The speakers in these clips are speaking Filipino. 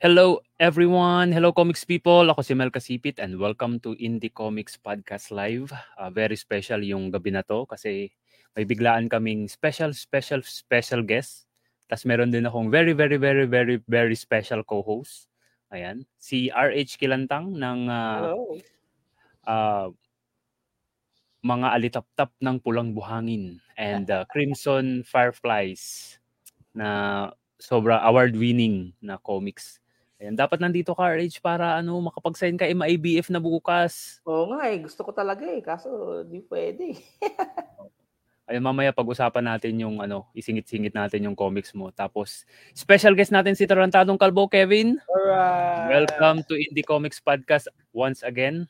Hello everyone. Hello comics people. Ako si Mel Kasipit and welcome to Indie Comics Podcast Live. Uh, very special yung gabi na to kasi may biglaan kaming special, special, special guest. Tapos meron din akong very, very, very, very, very special co-host. Ayan. Si RH Kilantang ng uh, uh, mga alitap-tap ng pulang buhangin and uh, Crimson Fireflies na sobra award-winning na comics Ayan, dapat nandito ka, RH, para ano, makapag-sign ka MIBF na bukas. Oo nga eh, gusto ko talaga eh, kaso di pwede. Ayun, mamaya pag-usapan natin yung ano, isingit-singit natin yung comics mo. Tapos, special guest natin si Tarantadong Kalbo, Kevin. Alright. Welcome to Indie Comics Podcast once again.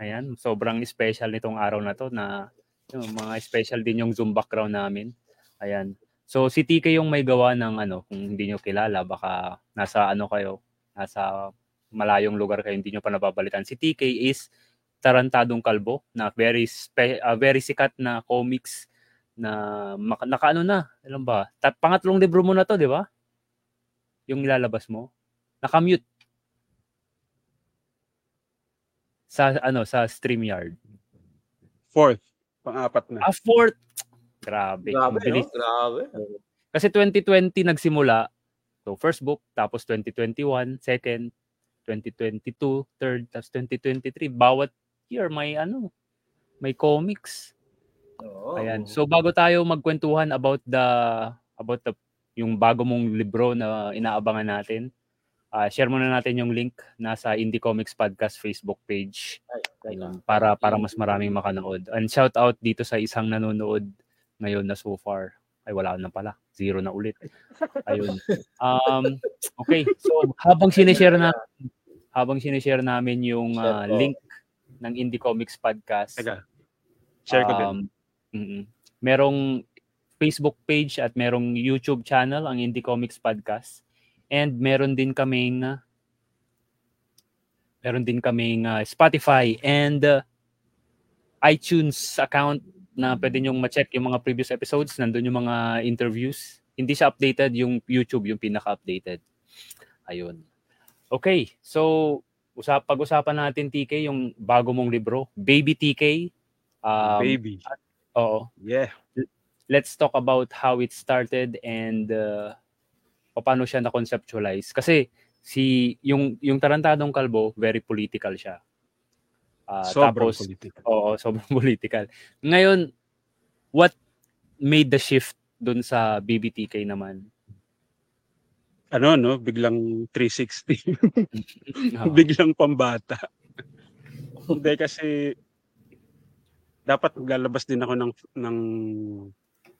Ayan, sobrang special nitong araw na to na yung mga special din yung Zoom background namin. Ayan. So, si TK yung may gawa ng ano, kung hindi nyo kilala, baka nasa ano kayo, nasa malayong lugar kayo hindi nyo pa nababalitan. Si TK is Tarantadong Kalbo na very spe- uh, very sikat na comics na maka, nakaano na, alam ba? Tat, pangatlong libro mo na to, di ba? Yung ilalabas mo. Nakamute. Sa ano, sa StreamYard. Fourth. Pang-apat na. Ah, fourth. Grabe. Grabe, no? Grabe. Kasi 2020 nagsimula, So first book, tapos 2021, second, 2022, third, tapos 2023. Bawat year may ano, may comics. Oo. Ayan. So bago tayo magkwentuhan about the about the yung bago mong libro na inaabangan natin, uh, share muna natin yung link nasa Indie Comics Podcast Facebook page. Ay, Ayun, para para mas maraming makanood. And shout out dito sa isang nanonood ngayon na so far. Ay wala na pala zero na ulit. Ayun. Um, okay, so habang sinishare na habang sinishare namin yung uh, link ng Indie Comics Podcast. Teka. Share ko din. Um, mm-mm. merong Facebook page at merong YouTube channel ang Indie Comics Podcast. And meron din kaming uh, meron din kaming uh, Spotify and uh, iTunes account na pwede nyong ma-check yung mga previous episodes. Nandun yung mga interviews. Hindi siya updated, yung YouTube yung pinaka-updated. Ayun. Okay, so usap pag-usapan natin TK yung bago mong libro, Baby TK. Um, Baby. At, oo. Yeah. Let's talk about how it started and uh, paano siya na-conceptualize. Kasi si yung yung Tarantadong Kalbo, very political siya. Uh, sobrang tapos, political. Oo, sobrang political. Ngayon, what made the shift dun sa BBTK naman? Ano, no? Biglang 360. oh. Biglang pambata. Hindi kasi dapat maglalabas din ako ng ng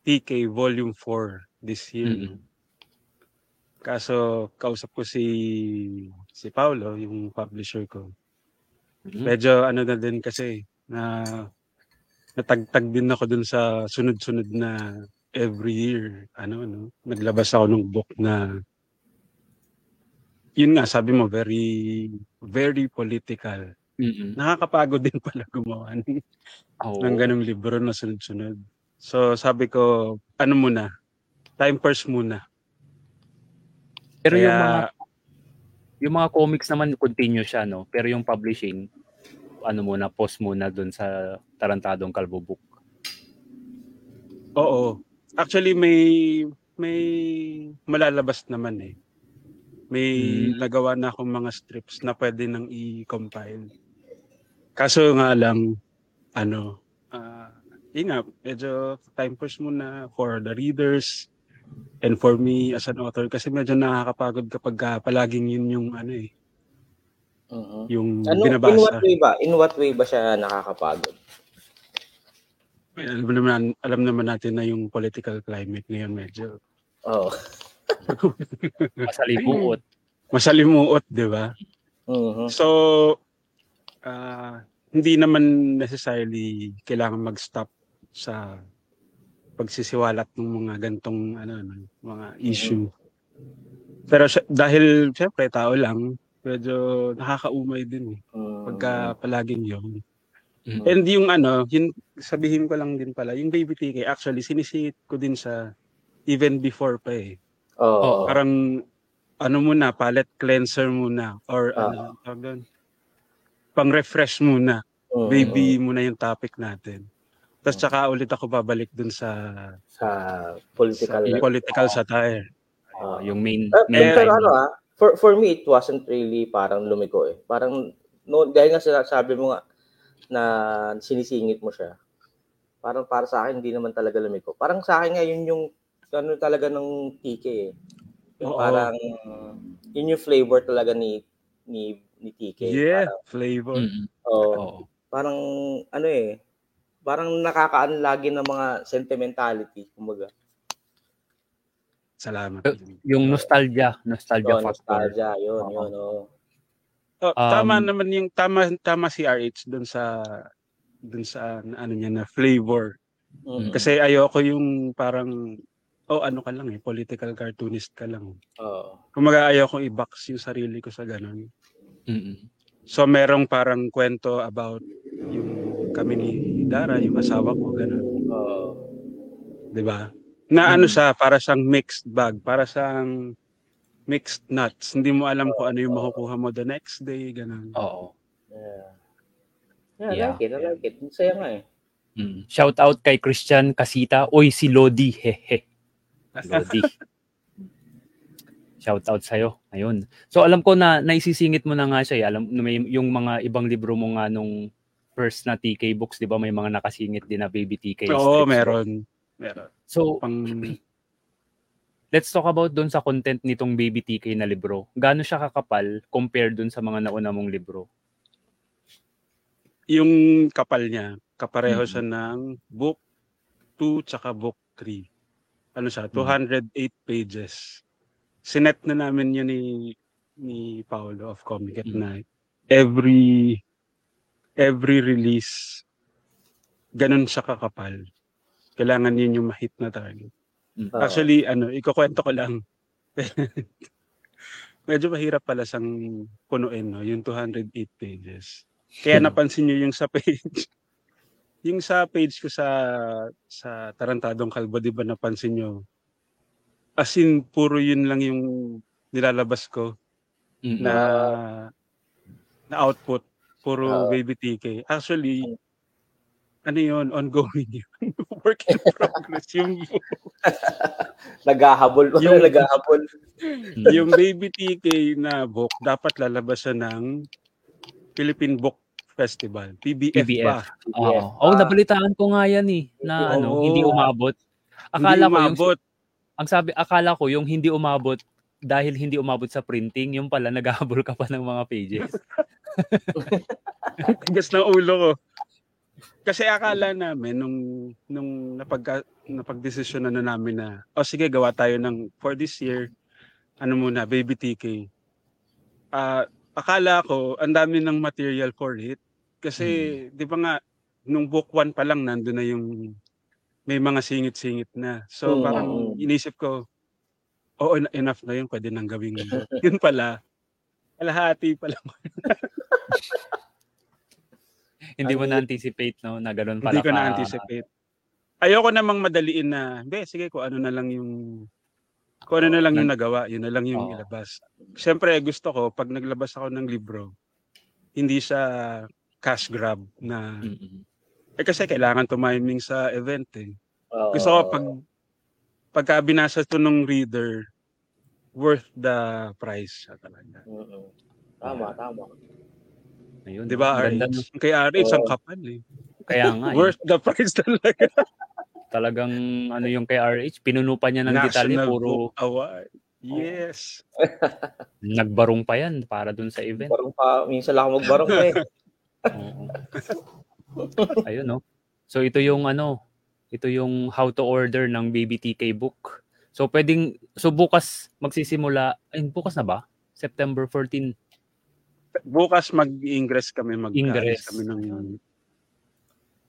TK Volume 4 this year. Mm-hmm. Kaso kausap ko si si Paulo, yung publisher ko. Mm-hmm. Medyo ano na din kasi na natagtag din ako dun sa sunod-sunod na every year. Ano, ano, naglabas ako ng book na yun nga, sabi mo, very, very political. Mm-mm. Nakakapagod din pala gumawa ng, oh. ng ganong libro na sunod-sunod. So sabi ko, ano muna, time first muna. Pero Kaya, yung mga yung mga comics naman continue siya no, pero yung publishing ano muna, post muna doon sa Tarantadong Kalbo book. Oo. Actually may may malalabas naman eh. May hmm. nagawa na akong mga strips na pwede nang i-compile. Kaso nga lang ano, uh, yun nga, medyo time push muna for the readers and for me as an author kasi medyo nakakapagod kapag uh, palaging yun yung ano eh, Uh-huh. Yung ano, binabasa. In what way ba? In what way ba siya nakakapagod? Well, alam naman, alam naman natin na yung political climate ngayon medyo. Oh. Masalimuot. Masalimuot, di ba? Uh-huh. So, uh, hindi naman necessarily kailangan mag-stop sa pagsisiwalat ng mga gantong ano, ano mga issue. Pero dahil syempre tao lang, medyo nakakaumay din eh. Uh, pagka palaging yun. Mm-hmm. And yung ano, yun, sabihin ko lang din pala, yung baby TK, actually, sinisit ko din sa even before pa eh. Oh. Parang ano muna, palette cleanser muna or Ah. ano tawag doon? Pang-refresh muna. Mm, Baby muna yung topic natin. Tapos tsaka ulit ako babalik dun sa, Sa sa political. political satire. Oh, yung main, Eh, main pero ano ah, for, for me, it wasn't really parang lumiko eh. Parang, no, dahil nga sila- sabi mo nga, na sinisingit mo siya. Parang para sa akin, hindi naman talaga lumiko. Parang sa akin nga, yun yung, ano talaga ng TK eh. Yung Oo. parang, yun yung flavor talaga ni, ni, ni TK. Yeah, Parang, flavor. Mm-mm. oh, Oo. parang, ano eh, parang nakakaan lagi ng mga sentimentality, kumbaga. Salamat. Yung nostalgia, nostalgia So, factor. nostalgia, yun, Oo. yun, oh. Oh, tama Um, naman yung tama tama si RH dun sa dun sa ano niya na flavor. Mm. Kasi ayoko yung parang oh ano ka lang eh political cartoonist ka lang. Oo. Kumaga ayoko i-box yung sarili ko sa ganun. Mm-mm. So merong parang kwento about yung kami ni Dara, yung asawa ko ganun, Oo. 'di ba? Na ano siya para siyang mixed bag, para siyang mixed nuts. Hindi mo alam kung ano yung makukuha mo the next day, ganun. Oo. Yeah. Yeah, I Yeah. like it. I like it. Masaya nga eh. Mm. Shout out kay Christian Casita. Oy, si Lodi. Hehe. Lodi. Shout out sa'yo. Ayun. So alam ko na naisisingit mo na nga siya. eh. Alam may yung mga ibang libro mo nga nung first na TK books, 'di ba? May mga nakasingit din na baby TK. Oo, strips. meron. Meron. So Pang let's talk about doon sa content nitong baby TK na libro. Gaano siya kakapal compared doon sa mga nauna mong libro? yung kapal niya, kapareho Mm. siya ng book 2 tsaka book 3. Ano siya, Mm. 208 pages. Sinet na namin yun ni ni Paolo of Comic at Mm. Night. Every every release ganun siya kakapal. Kailangan yun yung mahit na target. Mm. Oo. Actually, ano, ikukwento ko lang. Medyo mahirap pala siyang punuin, no? Yung 208 pages. Kaya Hmm. napansin niyo yung sa page. yung sa page ko sa sa Tarantadong Kalbo, di ba napansin niyo? As in, puro yun lang yung nilalabas ko Mm. na na output. Puro Oo. baby TK. Actually, ano yun, ongoing yun. Work in progress. yung Naghahabol. Yung Yung- naghahabol. Mm. yung Baby TK na book, dapat lalabas siya ng Philippine Book Festival. PBF, PBF. ba? Oo. Yes. Oh, Ah. nabalitaan ko nga yan eh na Oo. ano, hindi umabot. Akala Hindi ko yung umabot. ang sabi akala ko yung hindi umabot dahil hindi umabot sa printing, yung pala naghahabol ka pa ng mga pages. Tigas ng ulo ko. Kasi akala namin nung nung napag napagdesisyon na namin na oh sige gawa tayo ng for this year ano muna baby TK. Ah akala ko ang dami ng material for it kasi 'di ba nga nung book 1 pa lang nandoon na yung may mga singit-singit na. So Mm. parang inisip ko oo en- enough na yun pwede nang gawing book. yun pala kalahati pa lang hindi mo na-anticipate no na ganun pala Hindi ko ka- na-anticipate. Ayoko namang madaliin na, hindi, sige, kung ano na lang yung, kung ano na lang yung nagawa, yun na lang yung Oo. ilabas. Siyempre, gusto ko, pag naglabas ako ng libro, hindi siya cash grab na, Mm-mm. eh kasi kailangan tumiming sa event eh. Gusto ko pag, pagka binasa to ng reader, worth the price siya talaga. Mm-mm. Tama, tama. Ayun. Di ba, RH? Kay RH, ang kapal eh. Kaya nga, eh, Worth the price talaga. talagang ano yung kay RH, pinuno pa niya ng detalye, National puro Book Award. Yes. nagbarong pa yan para dun sa event. Barong pa, minsan lang ako magbarong eh. Oo. Ayun, no? So, ito yung ano, ito yung how to order ng Baby TK book. So, pwedeng, so bukas magsisimula, ay, bukas na ba? September 14. bukas mag-ingress kami, mag Ingress. kami ng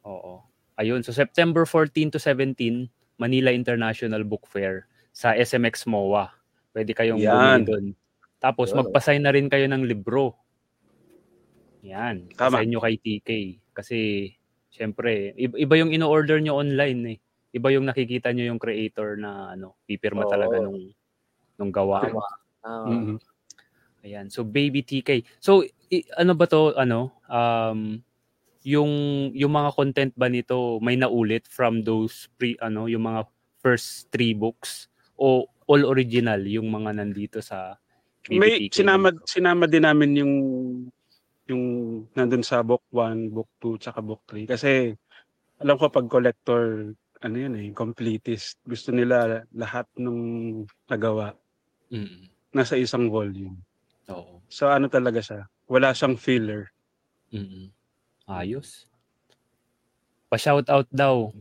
Oo. Ayun, so September 14 to 17, Manila International Book Fair sa SMX MOA. Pwede kayong bumili doon. Tapos Yan. magpasign na rin kayo ng libro. Yan. Tama. Pasign nyo kay TK. Kasi, syempre, iba, iba yung ino-order nyo online eh. Iba yung nakikita nyo yung creator na ano, pipirma Oo. talaga nung nung gawa. Tama. Ah, Mhm. Ayan. So Baby TK. So i- ano ba to ano um yung yung mga content ba nito may naulit from those pre ano yung mga first three books o all original yung mga nandito sa Baby May sinama sinama din namin yung yung nandun sa book 1, book 2, tsaka book 3 kasi alam ko pag collector ano yun eh, completist. Gusto nila lahat nung nagawa Mm. nasa isang volume. Oo. So ano talaga siya? Wala siyang filler. Mm. Ayos. Pa-shout out daw.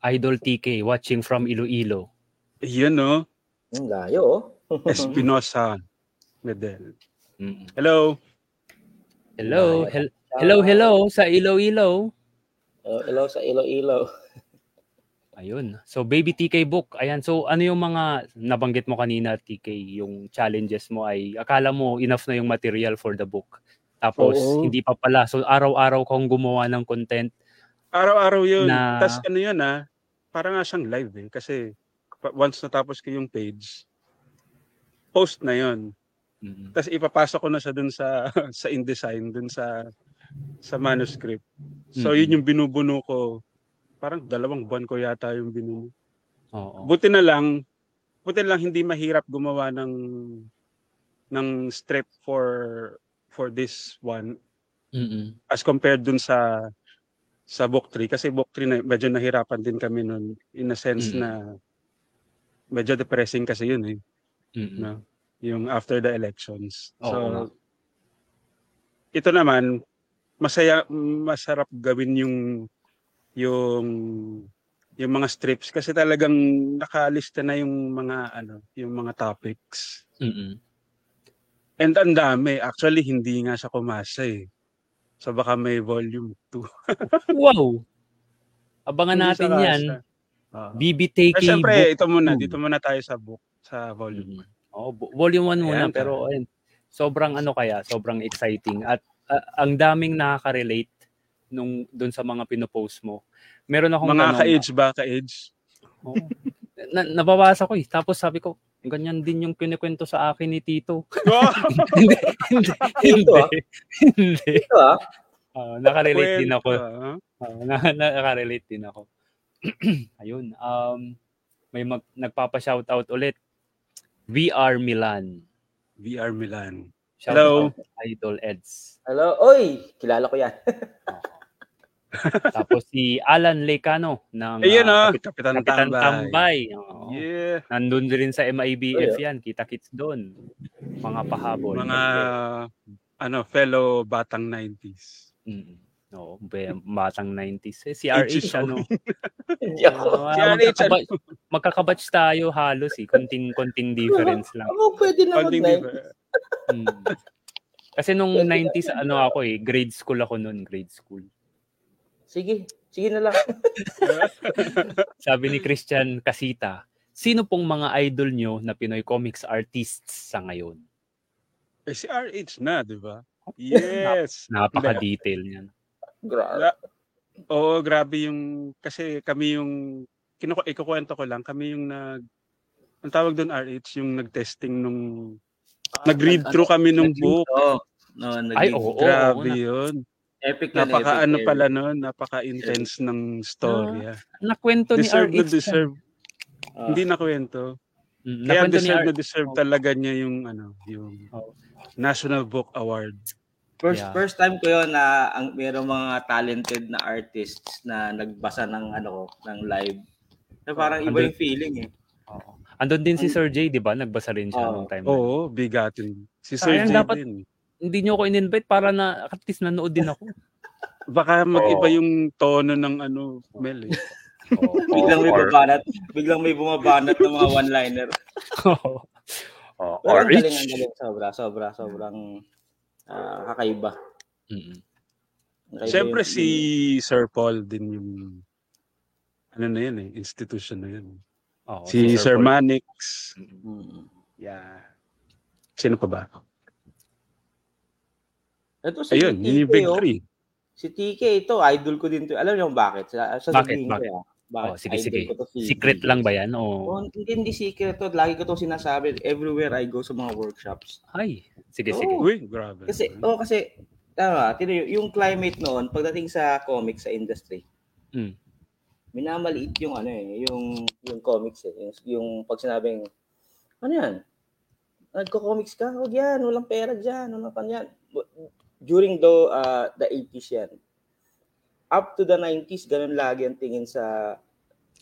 Idol TK watching from Iloilo. Yun no, Ang layo, oh. Espinosa Medel. Mm. Hello. Hello, hel- hello, hello sa Iloilo. Uh, hello sa Iloilo. Ayun. So Baby TK book. Ayan. So ano yung mga nabanggit mo kanina TK, yung challenges mo ay akala mo enough na yung material for the book. Tapos Oo. hindi pa pala. So araw-araw kang gumawa ng content. Araw-araw yun. Na- Tapos ano yun ah, parang nga siyang live eh. Kasi once natapos ko yung page, post na yun. Mm. Tapos ipapasok ko na siya dun sa sa InDesign, dun sa sa manuscript. So Mm. yun yung binubuno ko. Parang dalawang buwan ko yata yung binuno. Oo. Buti na lang, buti na lang hindi mahirap gumawa ng ng strip for for this one Mm. as compared dun sa sa book 3 kasi book 3 na medyo nahirapan din kami nun in a sense Mm. na medyo depressing kasi yun eh Mm. no yung after the elections Oo so ito naman masaya masarap gawin yung yung yung mga strips kasi talagang nakalista na yung mga ano yung mga topics Mm. and ang dami actually hindi nga siya kumasa eh so baka may volume 2 Wow. Abangan Hindi natin 'yan. Oo. BBTK Pero syempre, ito muna, two. dito muna tayo sa book, sa volume. Mm. Oh, vo- volume 1 muna Ayan, pero ayun. Sobrang ano kaya, sobrang exciting at ah, ang daming nakaka-relate nung doon sa mga pinopost mo. Meron akong Mga ka-age ba, ka-age? Oo. na, nababasa ko eh. Tapos sabi ko, ganyan din yung kinikwento sa akin ni Tito. hindi, hindi, Tito, ah. hindi. hindi. Ito ah. Ah, nakarelate din ako. Ah. Ah, na, nakarelate din ako. Ayun. Um, may mag, nagpapa-shoutout ulit. VR Milan. VR Milan. Shout Hello. out Idol Eds. Hello. Oy, kilala ko yan. Tapos si Alan Lecano ng Ayun ah, Kapit- Kapitan, Kapitan Tambay. Tambay. Oo. Yeah. Nandun din sa MIBF Oh, yan. Kita-kits doon. Mga pahabol. Mga ano, fellow batang 90s. Mm. Be- batang 90s. Eh, si RH, ano? Hindi ako. Si RH, magkakaba- magkakabatch tayo halos eh. Konting, konting difference lang. Ako pwede na mag? Mm. Kasi nung Pwede 90s, ano ako eh, grade school ako noon, grade school. Sige, sige na lang. Sabi ni Christian Casita, sino pong mga idol nyo na Pinoy comics artists sa ngayon? Eh, si RH na, di ba? Yes. Napaka-detail niyan. Grabe. Oo, grabe yung, kasi kami yung, kinuku- ikukwento ko lang, kami yung nag, ang tawag doon RH, yung nag-testing nung, nag-read through kami nung book. Oh, no, nag- Ay, oo. Grabe na- yun. Epic yan, Napaka epic ano yan. pala nun, napaka-intense ng storya. Nakwento ni Deserve RH. na deserve. Ah, Hindi nakwento. Mm, Kaya nakwento deserve na deserve talaga niya yung ano, yung Oo. National Book Award. First Yeah. first time ko 'yon na ang merong mga talented na artists na nagbasa ng ano ko, ng live. Na parang iba Andun- yung feeling eh. Oo. Andun din si Sir J, di ba? Nagbasa rin siya Oo. nung time. na yun. Oo, bigatin. Si Sir Sayang, J dapat- din. Hindi nyo ako in-invite para na at least nanood din ako. Baka mag-iba yung tono ng ano, Mel eh. Biglang may or, babanat, biglang may bumabanat ng mga one-liner. Oo. Pero or ang galing, ang galing. Sobra, sobra, sobrang ah, kakaiba. Kakaiba Siyempre yung- si Sir Paul din yung ano na yun eh, institution na yun. Oo, si Sir Paul. Manix. Mm-mm. Mm. Yeah. Sino pa ba? Ito si Ayun, TK, yun yung big oh. three. Si TK ito, idol ko din to. Alam niyo kung bakit? Sa, sa Bakit? sabihin ko Bakit? Bakit Oh, sige, idol sige. ko to si Secret lang ba yan? O, Oh, hindi, hindi secret to. Lagi ko to sinasabi everywhere I go sa mga workshops. ay, sige, Oo. sige. Uy, grabe. Kasi, oh, kasi, tama, tino, yung climate noon, pagdating sa comics, sa industry, Mm. minamaliit yung ano eh, yung, yung comics eh. Yung, yung pag sinabing, ano yan? Nagko-comics ka? Huwag yan, walang pera dyan, walang pan yan. During the, uh, the 80s yan. Up to the 90s, ganun lagi ang tingin sa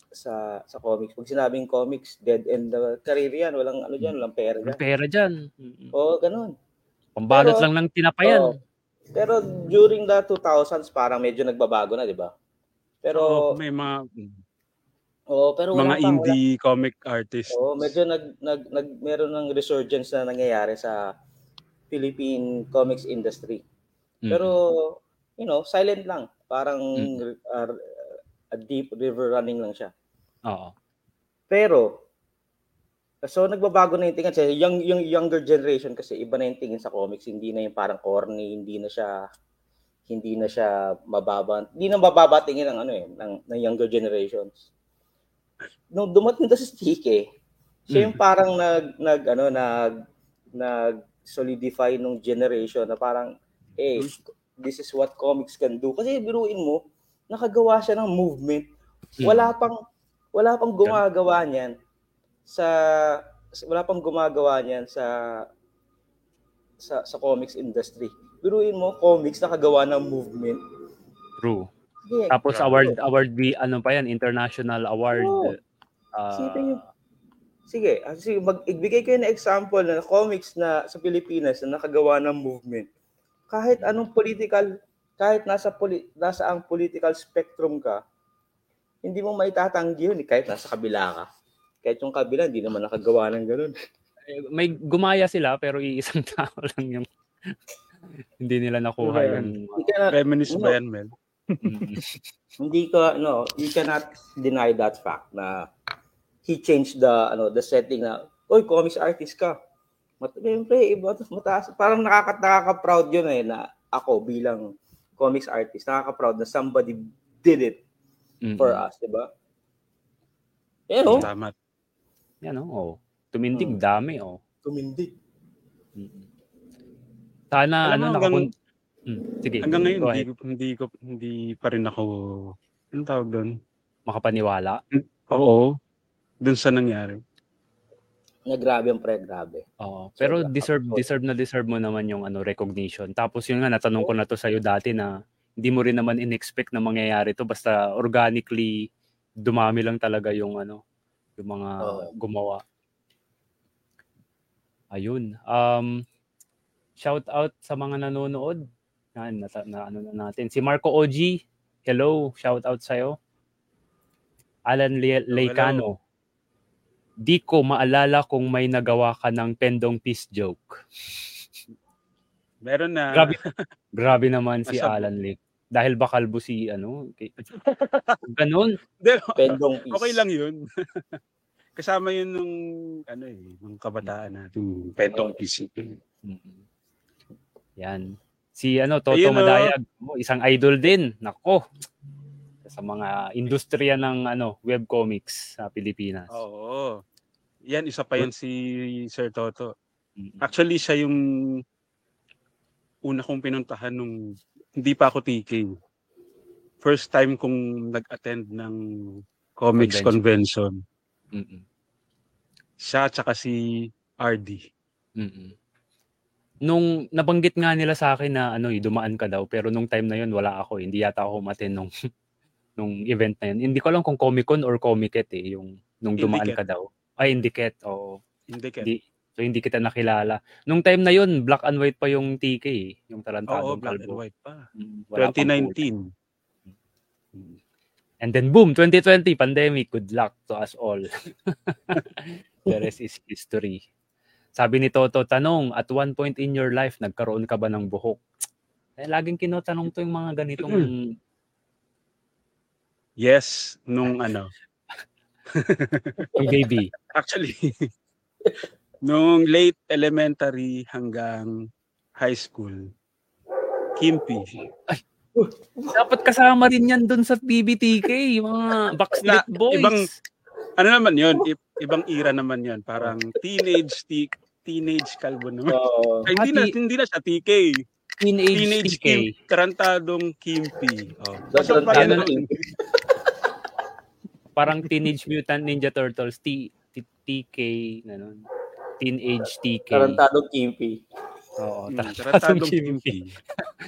sa sa comics. Pag sinabing comics, dead end the career yan. Walang ano dyan, walang pera dyan. pera dyan. Mm. Oo, ganun. Pambalot Pero- lang ng tinapayan. Oo. Pero during the 2000s, parang medyo nagbabago na, di ba? Pero, Oo, may mga oo, pero wala mga pa, wala indie comic artists. Oo, medyo nag nag nag meron ng resurgence na nangyayari sa Philippine comics industry. Mm. Pero you know, silent lang. Parang Mm. uh, a deep river running lang siya. Oo. Pero so nagbabago na yung tingin kasi young yung younger generation kasi iba na yung tingin sa comics, hindi na yung parang corny, hindi na siya hindi na siya mababa. Hindi na mababa tingin ng ano eh, ng, ng younger generations. Nung dumating na sa stick siya yung parang nag nag ano nag nag solidify nung generation na parang eh this is what comics can do kasi biruin mo nakagawa siya ng movement wala pang wala pang gumagawa niyan sa wala pang gumagawa niyan sa sa sa comics industry biruin mo comics nakagawa ng movement True. Sige, Tapos Grabe. award, award di, ano pa yan, international award. Isipin niyo. Sige ah, sige mag igbigay ko ng example na comics na sa Pilipinas na nakagawa ng movement. Kahit anong political kahit nasa poli, nasa ang political spectrum ka hindi mo maitatanggi yun eh, kahit nasa kabila ka. Kahit yung kabila hindi naman nakagawa ng ganun. May gumaya sila pero iisang tao lang yung hindi nila nakuha ka na- Feminist ba yan, Mel? Mm. hindi ka no you cannot deny that fact na he changed the ano the setting na oy comics artist ka Mat siyempre, iba mataas parang nakaka nakaka-proud yun eh na ako bilang comics artist nakaka-proud na somebody did it Mm. for us di ba eh oh Tama. Yan oh. Tumindig Hmm. dami oh. tumindig Mm. Sana Alam ano hanggang- nakapun- Mm, Sige. Hanggang ngayon, hindi, hindi, ko, hindi pa rin ako, anong tawag doon? makapaniwala. Oo, dun sa nangyari. na grabe ang pre grabe Oo. Pero So, deserve deserve na deserve mo naman yung ano recognition. Tapos yun nga natanong ko na to sa dati na hindi mo rin naman inexpect na mangyayari to basta organically dumami lang talaga yung ano yung mga Oo. gumawa. Ayun. Um shout out sa mga nanonood. Yan, na, na ano na natin. Si Marco OG, hello, shout out sa'yo. Alan Le- Leicano, di ko maalala kung may nagawa ka ng pendong peace joke. Meron na, Grabe. Grabe naman si Nasa- Alan Lake. Dahil ba kalbo si ano? kay- Ganun. Pendong piece okay lang yun. Kasama yun nung, ano eh, nung kabataan natin. Pentong PC. Mm-mm. Yan. Si ano, Toto Ayun, oh. Madayag, oh, isang idol din. Nako. Sa mga industriya ng ano, webcomics sa Pilipinas. Oo. Yan, isa pa yan si Sir Toto. Actually, siya yung una kong pinuntahan nung hindi pa ako TK. First time kong nag-attend ng comics Convention. convention. Mm-mm. Siya tsaka si RD. Mm-mm. Nung nabanggit nga nila sa akin na ano, eh, dumaan ka daw, pero nung time na yun wala ako, eh. hindi yata ako umaten nung nung event na yun. Hindi ko alam kung Comic-Con or Comiket eh, yung nung dumaan Indiket. ka daw. Ay, Indiket, oo. Hindi ka. Hindi, so hindi kita nakilala. Nung time na yun, black and white pa yung TK eh, yung Oo, tarantadong black and kalbo. white pa. Mm, wala pang kulay. 2019. Mm. And then boom, 2020, pandemic. Good luck to us all. The rest is history. Sabi ni Toto, tanong, at one point in your life, nagkaroon ka ba ng buhok? Eh, laging kinotanong to yung mga ganitong Yes, nung ano. yung baby. Actually, nung late elementary hanggang high school, Kimpi. Dapat kasama rin yan doon sa BBTK, yung mga Backstreet Na- Boys. ibang- Ano naman yun? I- ibang era naman yun. Parang teenage, ti- teenage kalbo naman. Oo. Ay, hindi, na, hindi na siya TK. teenage, Teenage TK. Kim, tarantadong Kimpy. Oh. Tarantadong nun. Parang Teenage Mutant Ninja Turtles, T, T, TK, ganun. Teenage TK. Tarantadong Kimpy. Oo, Hmm, tarantadong Kimpy.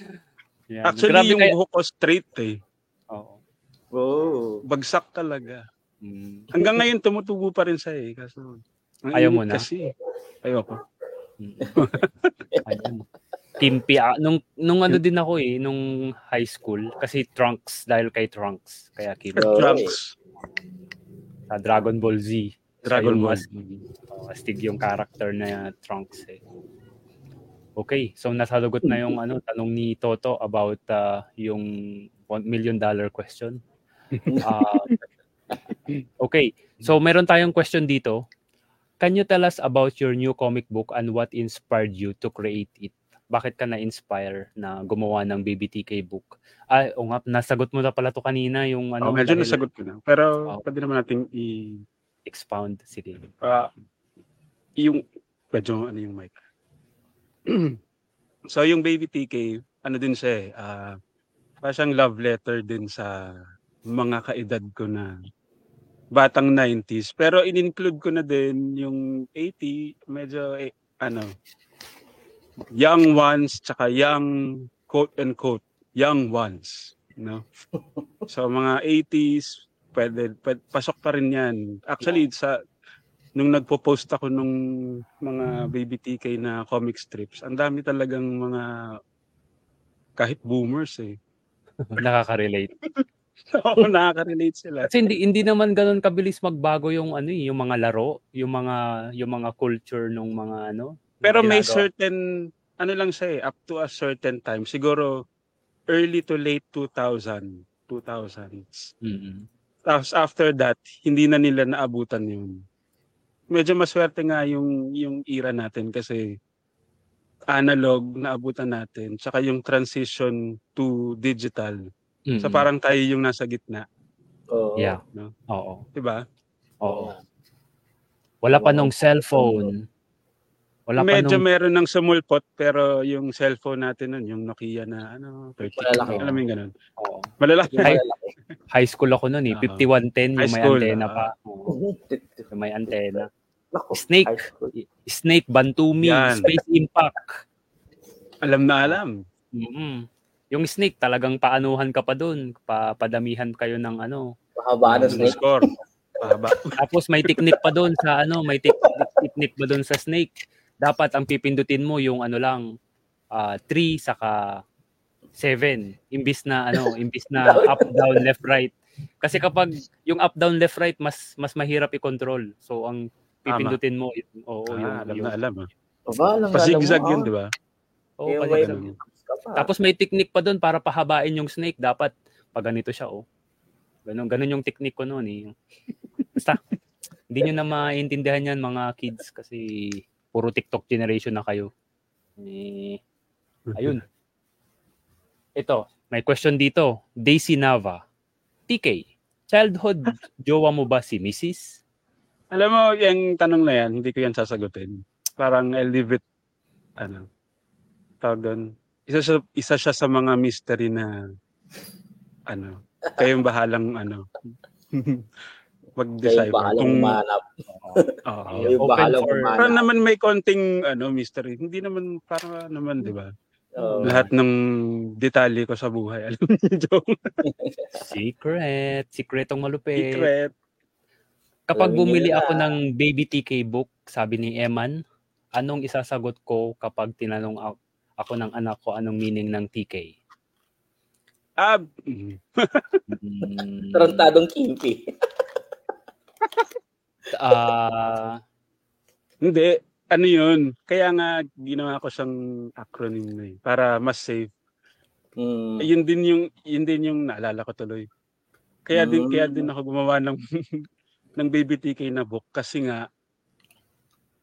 Yan. Actually, Grabe yung kaya- buhok ko straight eh. Oo. Oh. Bagsak talaga. Mm. Hanggang ngayon tumutubo pa rin siya eh. Kaso, Ayaw mo na? Kasi. Ayoko. Mm. Ayun. Kimpy. ah, nung, nung ano din ako eh, nung high school. Kasi Trunks, dahil kay Trunks. Kaya Kimpy. Oo. Trunks. Sa Dragon Ball Z. Dragon Ball. as- oh, astig yung character na Trunks eh. Okay, so nasasagot na yung ano tanong ni Toto about uh, yung 1 million dollar question. Ah, okay, so meron tayong question dito. Can you tell us about your new comic book and what inspired you to create it? Bakit ka na-inspire na gumawa ng BBTK book? Ah, o nga, nasagot mo na pala to kanina yung ano. oh, medyo dahil- nasagot ko na. Pero Oh. pwede naman nating i... Expound, sige. ah, yung... Medyo ano yung mic. so yung Baby TK, ano din siya eh. ah, parang love letter din sa mga kaedad ko na batang 90s. Pero in-include ko na din yung 80, medyo eh, ano, young ones, tsaka young quote and quote, young ones. No? so mga 80s, pwede, pwede, pasok pa rin yan. Actually, sa nung nagpo-post ako nung mga baby TK na comic strips, ang dami talagang mga kahit boomers eh. Nakaka-relate. Oo, nakaka-relate sila. Kasi hindi hindi naman ganoon kabilis magbago yung ano eh, yung mga laro, yung mga yung mga culture nung mga ano. Pero may certain, ano lang siya eh, up to a certain time. Siguro, early to late 2000, 2000s. Mm-mm. Tapos after that, hindi na nila naabutan yun. Medyo maswerte nga yung, yung era natin kasi analog naabutan natin. Tsaka yung transition to digital. Mm-mm. So parang tayo yung nasa gitna. Oo. yeah. No? Oo. Diba? Oo. Wala pa nung cellphone. Wala pa Medyo nung meron ng sumulpot pero yung cellphone natin nun, yung Nokia na ano, 30. Malalaki. Alam mo yung ganun. Oo. Malalaki. Yung malalaki. high school ako noon eh, Oo. 5110 yung High may school, antena ah. pa. Yung may antena. Snake. high. Snake, Bantumi, Yan. Space Impact. Alam na alam. mm Yung Snake talagang paanuhan ka pa doon, pa padamihan kayo ng ano. Mahabaan ng Yung snake. Score. Pahaba. Tapos may technique pa doon sa ano, may tek- technique pa doon sa Snake. Dapat ang pipindutin mo yung ano lang, 3 saka 7 imbis na ano, imbis na up down left right. Kasi kapag yung up down left right mas mas mahirap i-control. So ang pipindutin mo oo yung, Ah, alam yung na alam. Ah. Alam Pasigzag yun, ah. di ba? oo, Yung kasi- may- Ganun. Ka pa. Tapos may technique pa doon para pahabain yung snake. Dapat pag ganito siya, oh. Ganun, ganun yung technique ko noon eh. Basta, hindi nyo na maintindihan yan mga kids kasi puro TikTok generation na kayo. Eh, ayun. Ito, may question dito. Daisy Nava. TK, childhood jowa mo ba si Mrs.? Alam mo, yung tanong na yan, hindi ko yan sasagutin. Parang I'll leave it, ano, tawag doon. Isa siya, isa siya sa mga mystery na, ano, kayong bahalang, ano, Kayo mag-decide. bahalang Kung, manap. oo. Kayo open bahalang for- manap. Parang naman may konting, ano, mystery. Hindi naman, parang naman, di ba? Oo. Lahat ng detalye ko sa buhay, alam niyo. Secret. Secretong malupit. Secret. Kapag bumili ako ng Baby TK book, sabi ni Eman, anong isasagot ko kapag tinanong ako ng anak ko anong meaning ng TK? Ah, mm. Mm, Tarantadong Kimpy. ah, Hindi. Ano yun? Kaya nga ginawa ko siyang acronym na eh, para mas safe. Hmm. Yun din yung yun din yung naalala ko tuloy. Kaya din Mm. kaya din ako gumawa ng ng Baby TK na book kasi nga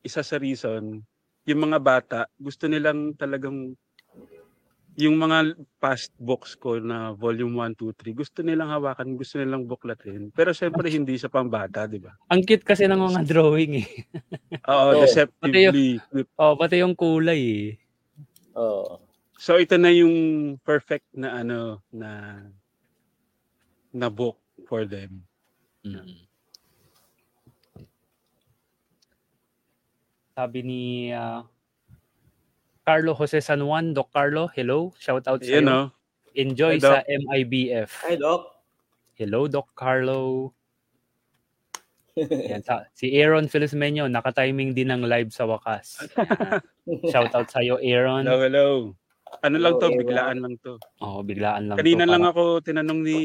isa sa reason yung mga bata gusto nilang talagang yung mga past books ko na volume 1, 2, 3, gusto nilang hawakan, gusto nilang buklatin. Pero syempre hindi sa pambata, di ba? Ang cute kasi ng mga drawing eh. Oo, Oo. deceptively. Oh, pati yung kulay eh. Oo. So ito na yung perfect na ano na na book for them. Mm. Sabi ni ah, Carlo Jose San Juan, Doc Carlo, hello, shout out sa Yun no. Enjoy Hi, Doc. sa MIBF. Ay, Doc. Hello, Doc Carlo. Yan, sa, si Aaron Felizmenyo, naka-timing din ng live sa wakas. Shout out sa iyo, Aaron. Hello, hello. Ano lang Hello, to, Ewan. biglaan lang to. Oh, biglaan lang. Kanina to, lang para- ako tinanong ni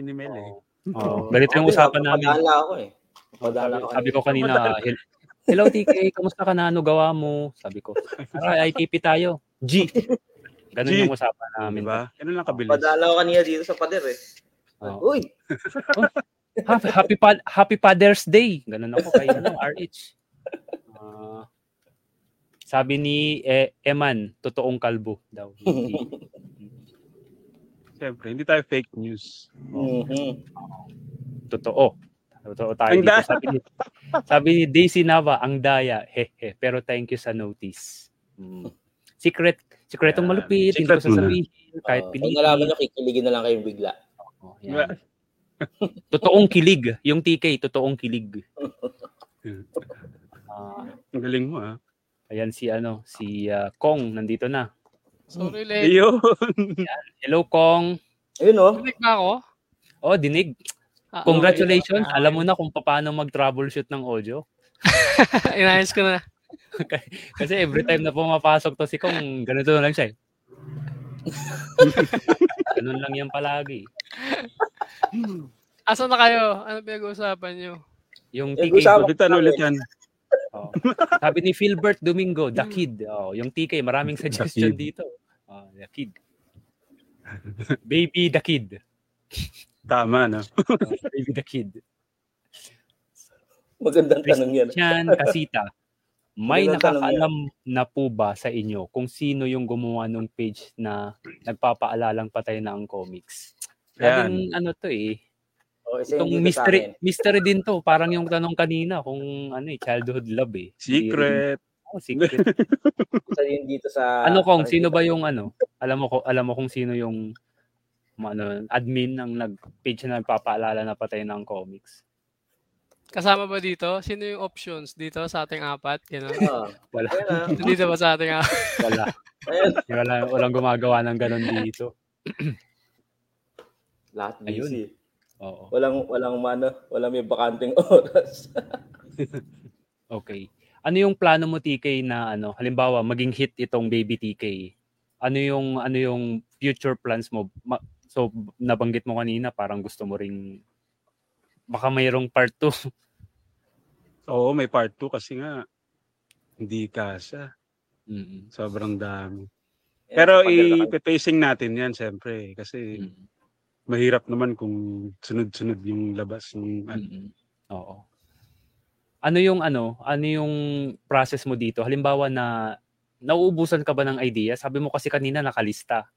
ni Mel eh. Oh, ganito yung Ako, usapan namin. Padala ako eh. Padala ako. Sabi ko kanina, "Hel- hello TK, kamusta ka na? Ano gawa mo? Sabi ko, ay, ITP tayo. G. Ganun G. yung usapan Di namin. ba? Ano lang kabilis. Padala ko kanina dito sa pader eh. Oh. Uy! Happy, happy, pa- happy Father's Day. Ganun ako kay ano, RH. Ah, sabi ni eh, Eman, totoong kalbo daw. Siyempre, hindi tayo fake news. Mhm. Totoo. Totoo tayo Ang dito. daya. Sabi ni, sabi ni Daisy Nava, ang daya. Hehe. Pero thank you sa notice. Mm. Secret. Secretong Yan. malupit. Hindi Secret ko sasabihin. Kahit Oo. piliin. Pag nalaman nyo, kikiligin na lang kayong bigla. Oh. Totoong kilig. Yung TK, totoong kilig. Ah, Ang galing mo ah. ayan si ano, si ah, Kong nandito na. Sorry, Len. Ayun. Hello Kong. Ayun oh. Rinig ba ako? Oh, dinig. Ah, Congratulations. Alam mo na kung paano mag-troubleshoot ng audio. Inayos ko na. Kasi every time na pumapasok to si Kong, ganito na lang siya. eh. Ganun lang yan palagi. Asan na kayo? Ano pinag-uusapan nyo? Yung TK, Ulitan, ulitan. oh. sabi ni Philbert Domingo, The Kid. Oh, yung TK, maraming suggestion dito. Oh, the Kid. Baby the Kid. Tama, no? Oh, Baby the Kid. Magandang tanong yan. Christian Casita. May Magandang nakakaalam na po ba sa inyo kung sino yung gumawa ng page na nagpapaalalang patay na ang comics? Yan. Ano to eh. Oh, isa Itong mystery, mystery din to. Parang yung tanong kanina kung ano eh, childhood love eh. Secret. Oh, secret. Isa yung dito sa... ano kung sino ba yung ano? Alam mo ko alam mo kung sino yung ano, admin ng nag-page na nagpapaalala na patay na ang comics. Kasama ba dito? Sino yung options dito sa ating apat? Ganun. Ah, Wala. ah. Dito ba sa ating apat? Wala. Wala, walang gumagawa ng ganun dito. Lahat Ayun. busy. Oo. Walang, walang mano, walang may bakanting oras. Okay. Ano yung plano mo TK na ano, halimbawa maging hit itong Baby TK? Ano yung ano yung future plans mo? Ma- so nabanggit mo kanina parang gusto mo ring baka mayroong part 2. Oo, may part 2 kasi nga hindi kasha. Mm. Sobrang dami. Ayan, Pero i-pacing natin yan, siyempre. Kasi Mm. mahirap naman kung sunod-sunod yung labas. Yung, ano. Mm. Oo. Ano yung ano, ano yung process mo dito? Halimbawa na nauubusan ka ba ng idea? Sabi mo kasi kanina nakalista.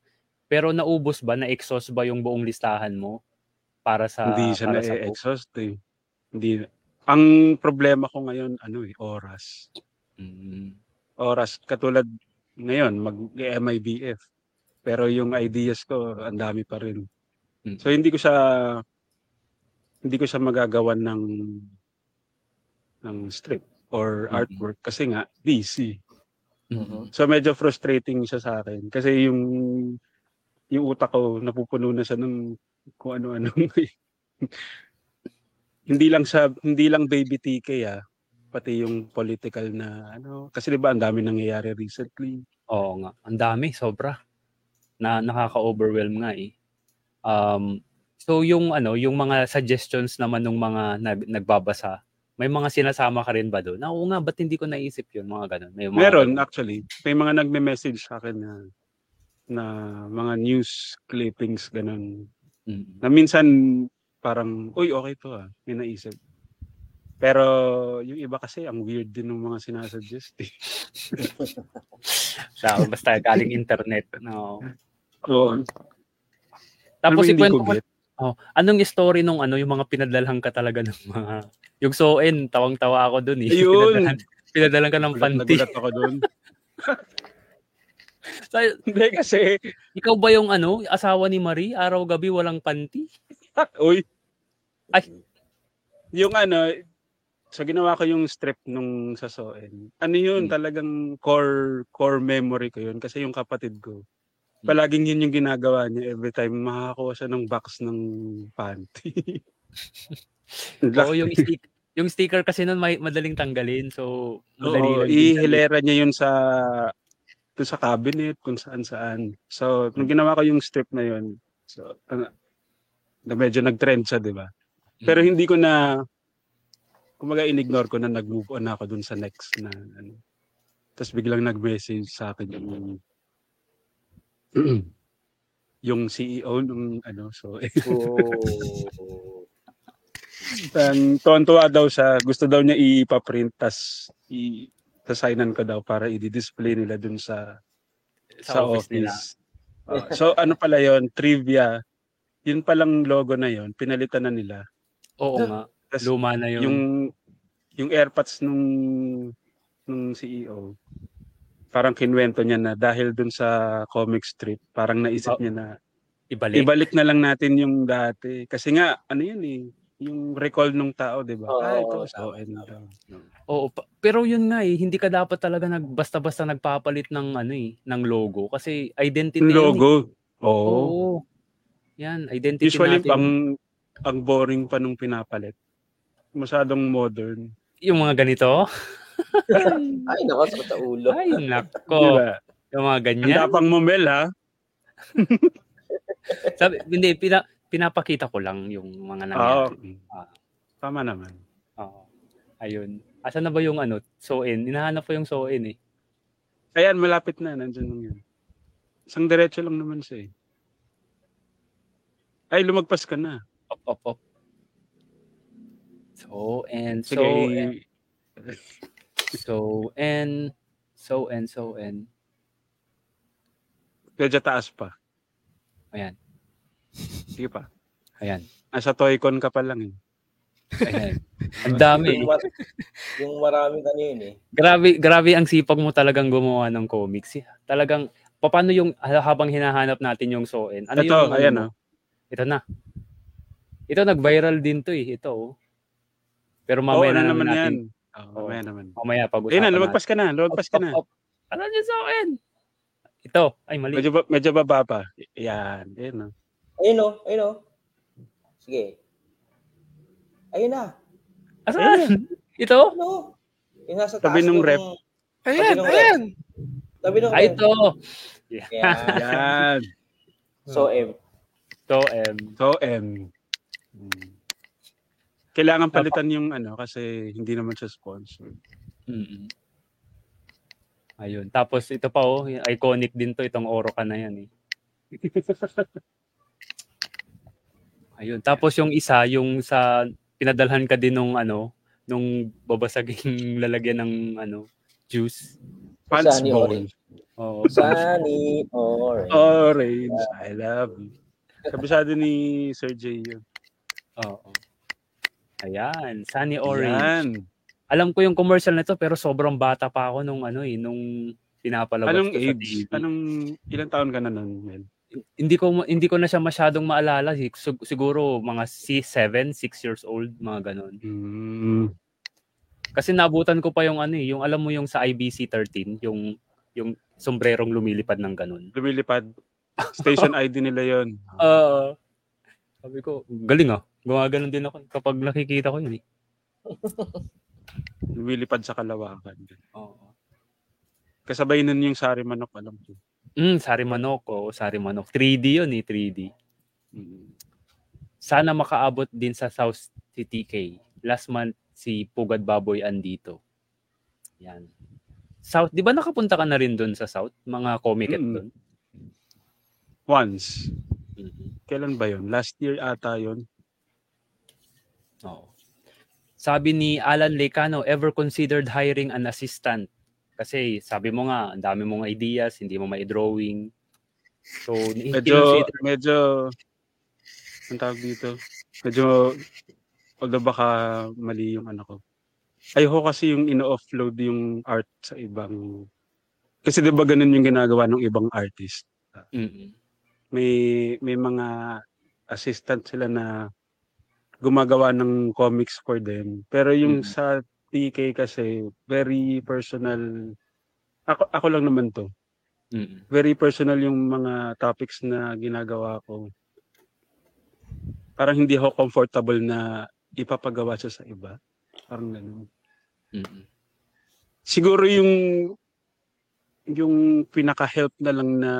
Pero naubos ba, na-exhaust ba yung buong listahan mo para sa hindi siya para na-exhaust eh. Hindi. Ang problema ko ngayon, ano eh, oras. Mm. Oras. Katulad ngayon, mag-MIBF. Pero yung ideas ko, ang dami pa rin. Mm. So hindi ko siya hindi ko siya magagawan ng ng strip or artwork kasi nga busy. Mm. So medyo frustrating siya sa akin kasi yung yung utak ko napupuno na siya ng kung ano-ano. hindi lang sa hindi lang baby TK ah, pati yung political na ano kasi 'di ba ang dami nangyayari recently. Oo nga, ang dami, sobra. Na nakaka-overwhelm nga eh. Um, so yung ano, yung mga suggestions naman ng mga nag, nagbabasa, may mga sinasama ka rin ba doon? Na, oo nga, ba't hindi ko naisip yun? Mga ganun. May mga Meron ganun. actually. May mga nagme-message sa akin na na mga news clippings ganun. Mm. Na minsan parang uy okay to ah, may naisip. Pero yung iba kasi ang weird din ng mga sinasuggest. Eh. Sa, basta galing internet. No. Oo. Tapos Ano ikwento ko oh, anong story nung ano, yung mga pinadalhan ka talaga ng mga, yung Soen, tawang-tawa ako dun eh. Ayun. Pinadalhan, pinadalhan ka ng panty. gulat ako doon. Hindi kasi, ikaw ba yung ano, asawa ni Marie, araw-gabi walang panty? uy. Ay. Yung ano, so ginawa ko yung strip nung sa Soen. Ano yun, Hmm. talagang core core memory ko yun. Kasi yung kapatid ko, Hmm. palaging yun yung ginagawa niya every time makakuha siya ng box ng panty. Oo, yung stick, yung sticker kasi nun may madaling tanggalin. So, madali Oo, ihilera niya yun sa doon sa cabinet kung saan saan. So, nung ginawa ko yung strip na yun, so, ano, na medyo nag-trend siya, di ba? Pero Mm. hindi ko na, kumaga in-ignore ko na nag-move on ako dun sa next na, ano. Tapos biglang nag-message sa akin yung, yung CEO nung, ano, so, Oh. Ang tuwan-tuwa daw siya, gusto daw niya ipa-print tas i signan ko daw para i-display nila dun sa Sa office nila. Oh, so ano pala yon trivia. Yun palang logo na yon pinalitan na nila. Oo nga. Tas Luma na yun. yung yung AirPods nung nung CEO parang kinwento niya na dahil dun sa comic strip, parang naisip Oh, niya na ibalik. ibalik na lang natin yung dati. Kasi nga, ano yun eh, yung recall nung tao, di ba? Oo, ah, ito, and, uh, Oo, pa- pero yun nga eh, hindi ka dapat talaga nag basta-basta nagpapalit ng ano eh, ng logo kasi identity yung yun eh. logo. Oo. Oo. Yan, identity Usually, natin. ang, ang boring pa nung pinapalit. Masyadong modern. Yung mga ganito. Ay, nako, sa ulo. Ay, nako. ba? Yung mga Ang ganyan. tapang mo, Mel, ha? Sabi, hindi, pina, pinapakita ko lang yung mga Oo. nangyari. Ah. Tama naman. Oo. Ayun. Asan na ba yung ano, Soen? Hinahanap ko yung Soen eh. Ayan, malapit na. Nandiyan lang yun. Isang diretso lang naman siya eh. Ay, lumagpas ka na. Op, op, op. So, and so, Sige, and, so, and, so, and, so, and. medyo taas pa. Ayan. Sige pa. Ayan. Nasa Toycon ka pa lang eh. Ayan. Ang dami. Yung, mar- yung maraming ano yun eh. Grabe, grabe ang sipag mo talagang gumawa ng comics. Talagang, paano yung habang hinahanap natin yung Soen? Ano Ito, yung, ayan ano oh. Ito na. Ito nag-viral din to eh. Ito oh. Pero mamaya ano na naman naman yan. natin. Oo, mamaya naman. Mamaya pag-usapan Ayun na, natin. lumagpas ka na. Lumagpas ka na. Op, op, op. Ano yung Soen? Ito. Ay, mali. Medyo, ba- medyo baba pa. Yan. Ayun oh. Ayun o, ayun o. Sige. Ayun na. Asan? Ito? Ano? Yung nasa Tabi taas nung nung- rep. Ayan, nung ayan. Tabi nung Ay, rep. ito. Yan. Yan. So, M. So, um, So, M. Kailangan palitan yung ano kasi hindi naman siya sponsor. mm Ayun. Tapos ito pa oh, iconic din to itong Oroka na yan eh. Ayun. Tapos yung isa, yung sa pinadalhan ka din nung ano, nung babasaging lalagyan ng ano, juice. Pants Sunny ball. orange. Oo. Sunny orange. Orange. I love you. Kabisado ni Sir J yun. Oo. Ayan, Sunny Orange. Yan. Alam ko yung commercial na to pero sobrang bata pa ako nung ano eh, nung pinapalabas Anong sa age? TV. Anong ilang taon ka na nun, Mel? Hindi ko hindi ko na siya masyadong maalala Sig- sig- siguro mga 7 6 years old mga ganon Mm. kasi nabutan ko pa yung ano eh yung alam mo yung sa IBC 13 yung yung sombrerong lumilipad ng ganon Lumilipad. Station ID nila yon. uh, sabi ko galing ah gumaganon din ako kapag nakikita ko yun eh Lumilipad sa kalawakan. Oo. Kasabay nun yung sari manok, alam ko. Mm, sari manok o sari manok 3D yun eh 3D Mm. sana makaabot din sa South City K. Last month, si Pugad Baboy andito. Yan. South, di ba nakapunta ka na rin doon sa South? Mga comic Mm. doon? Once. Mhm. Kailan ba yon? Last year ata yon. Oo. Sabi ni Alan Lecano, ever considered hiring an assistant? Kasi sabi mo nga, ang dami mong ideas, hindi mo mai-drawing. So, Medyo, medyo, ang tawag dito, medyo, although baka mali yung ano ko. Ayoko kasi yung ino-offload yung art sa ibang, kasi di ba ganun yung ginagawa ng ibang artist. Mm-mm. May, may mga assistant sila na gumagawa ng comics for them. Pero yung Mm. sa TK kasi, very personal, ako, ako lang naman to. Mm-mm. very personal yung mga topics na ginagawa ko. Parang hindi ako comfortable na ipapagawa siya sa iba. Parang ganun. Mm-mm. Siguro yung yung pinaka-help na lang na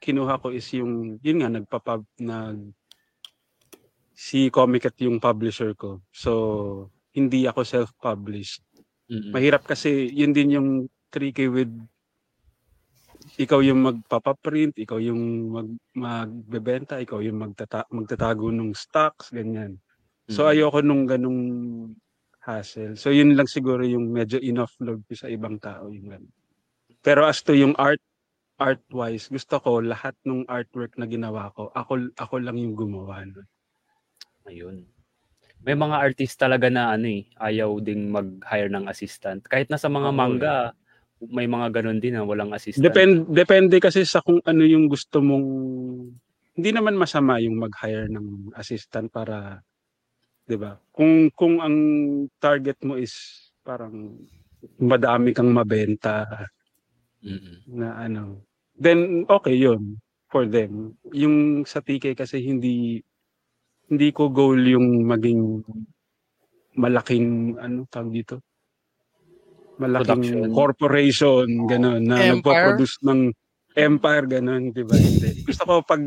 kinuha ko is yung yun nga nagpapab nag si Comic at yung publisher ko. So hindi ako self-published. Mm-mm. Mahirap kasi yun din yung tricky with ikaw yung magpapaprint, ikaw yung mag magbebenta, ikaw yung magtata magtatago ng stocks, ganyan. So Mm. ayoko nung ganung hassle. So yun lang siguro yung medyo inoffload ko sa ibang tao yung ganun. Pero as to yung art art wise, gusto ko lahat ng artwork na ginawa ko, ako ako lang yung gumawa. Ayun. May mga artist talaga na ano eh, ayaw ding mag-hire ng assistant. Kahit na sa mga Oo, manga, may mga ganun din na walang assistant. Depende depende kasi sa kung ano yung gusto mong hindi naman masama yung mag-hire ng assistant para 'di ba? Kung kung ang target mo is parang madami kang mabenta Mm-mm. na ano, then okay yun for them. Yung sa TK kasi hindi hindi ko goal yung maging malaking ano tawag dito malaking Production. corporation gano'n na Empire? nagpo-produce ng empire gano'n di ba hindi gusto ko pag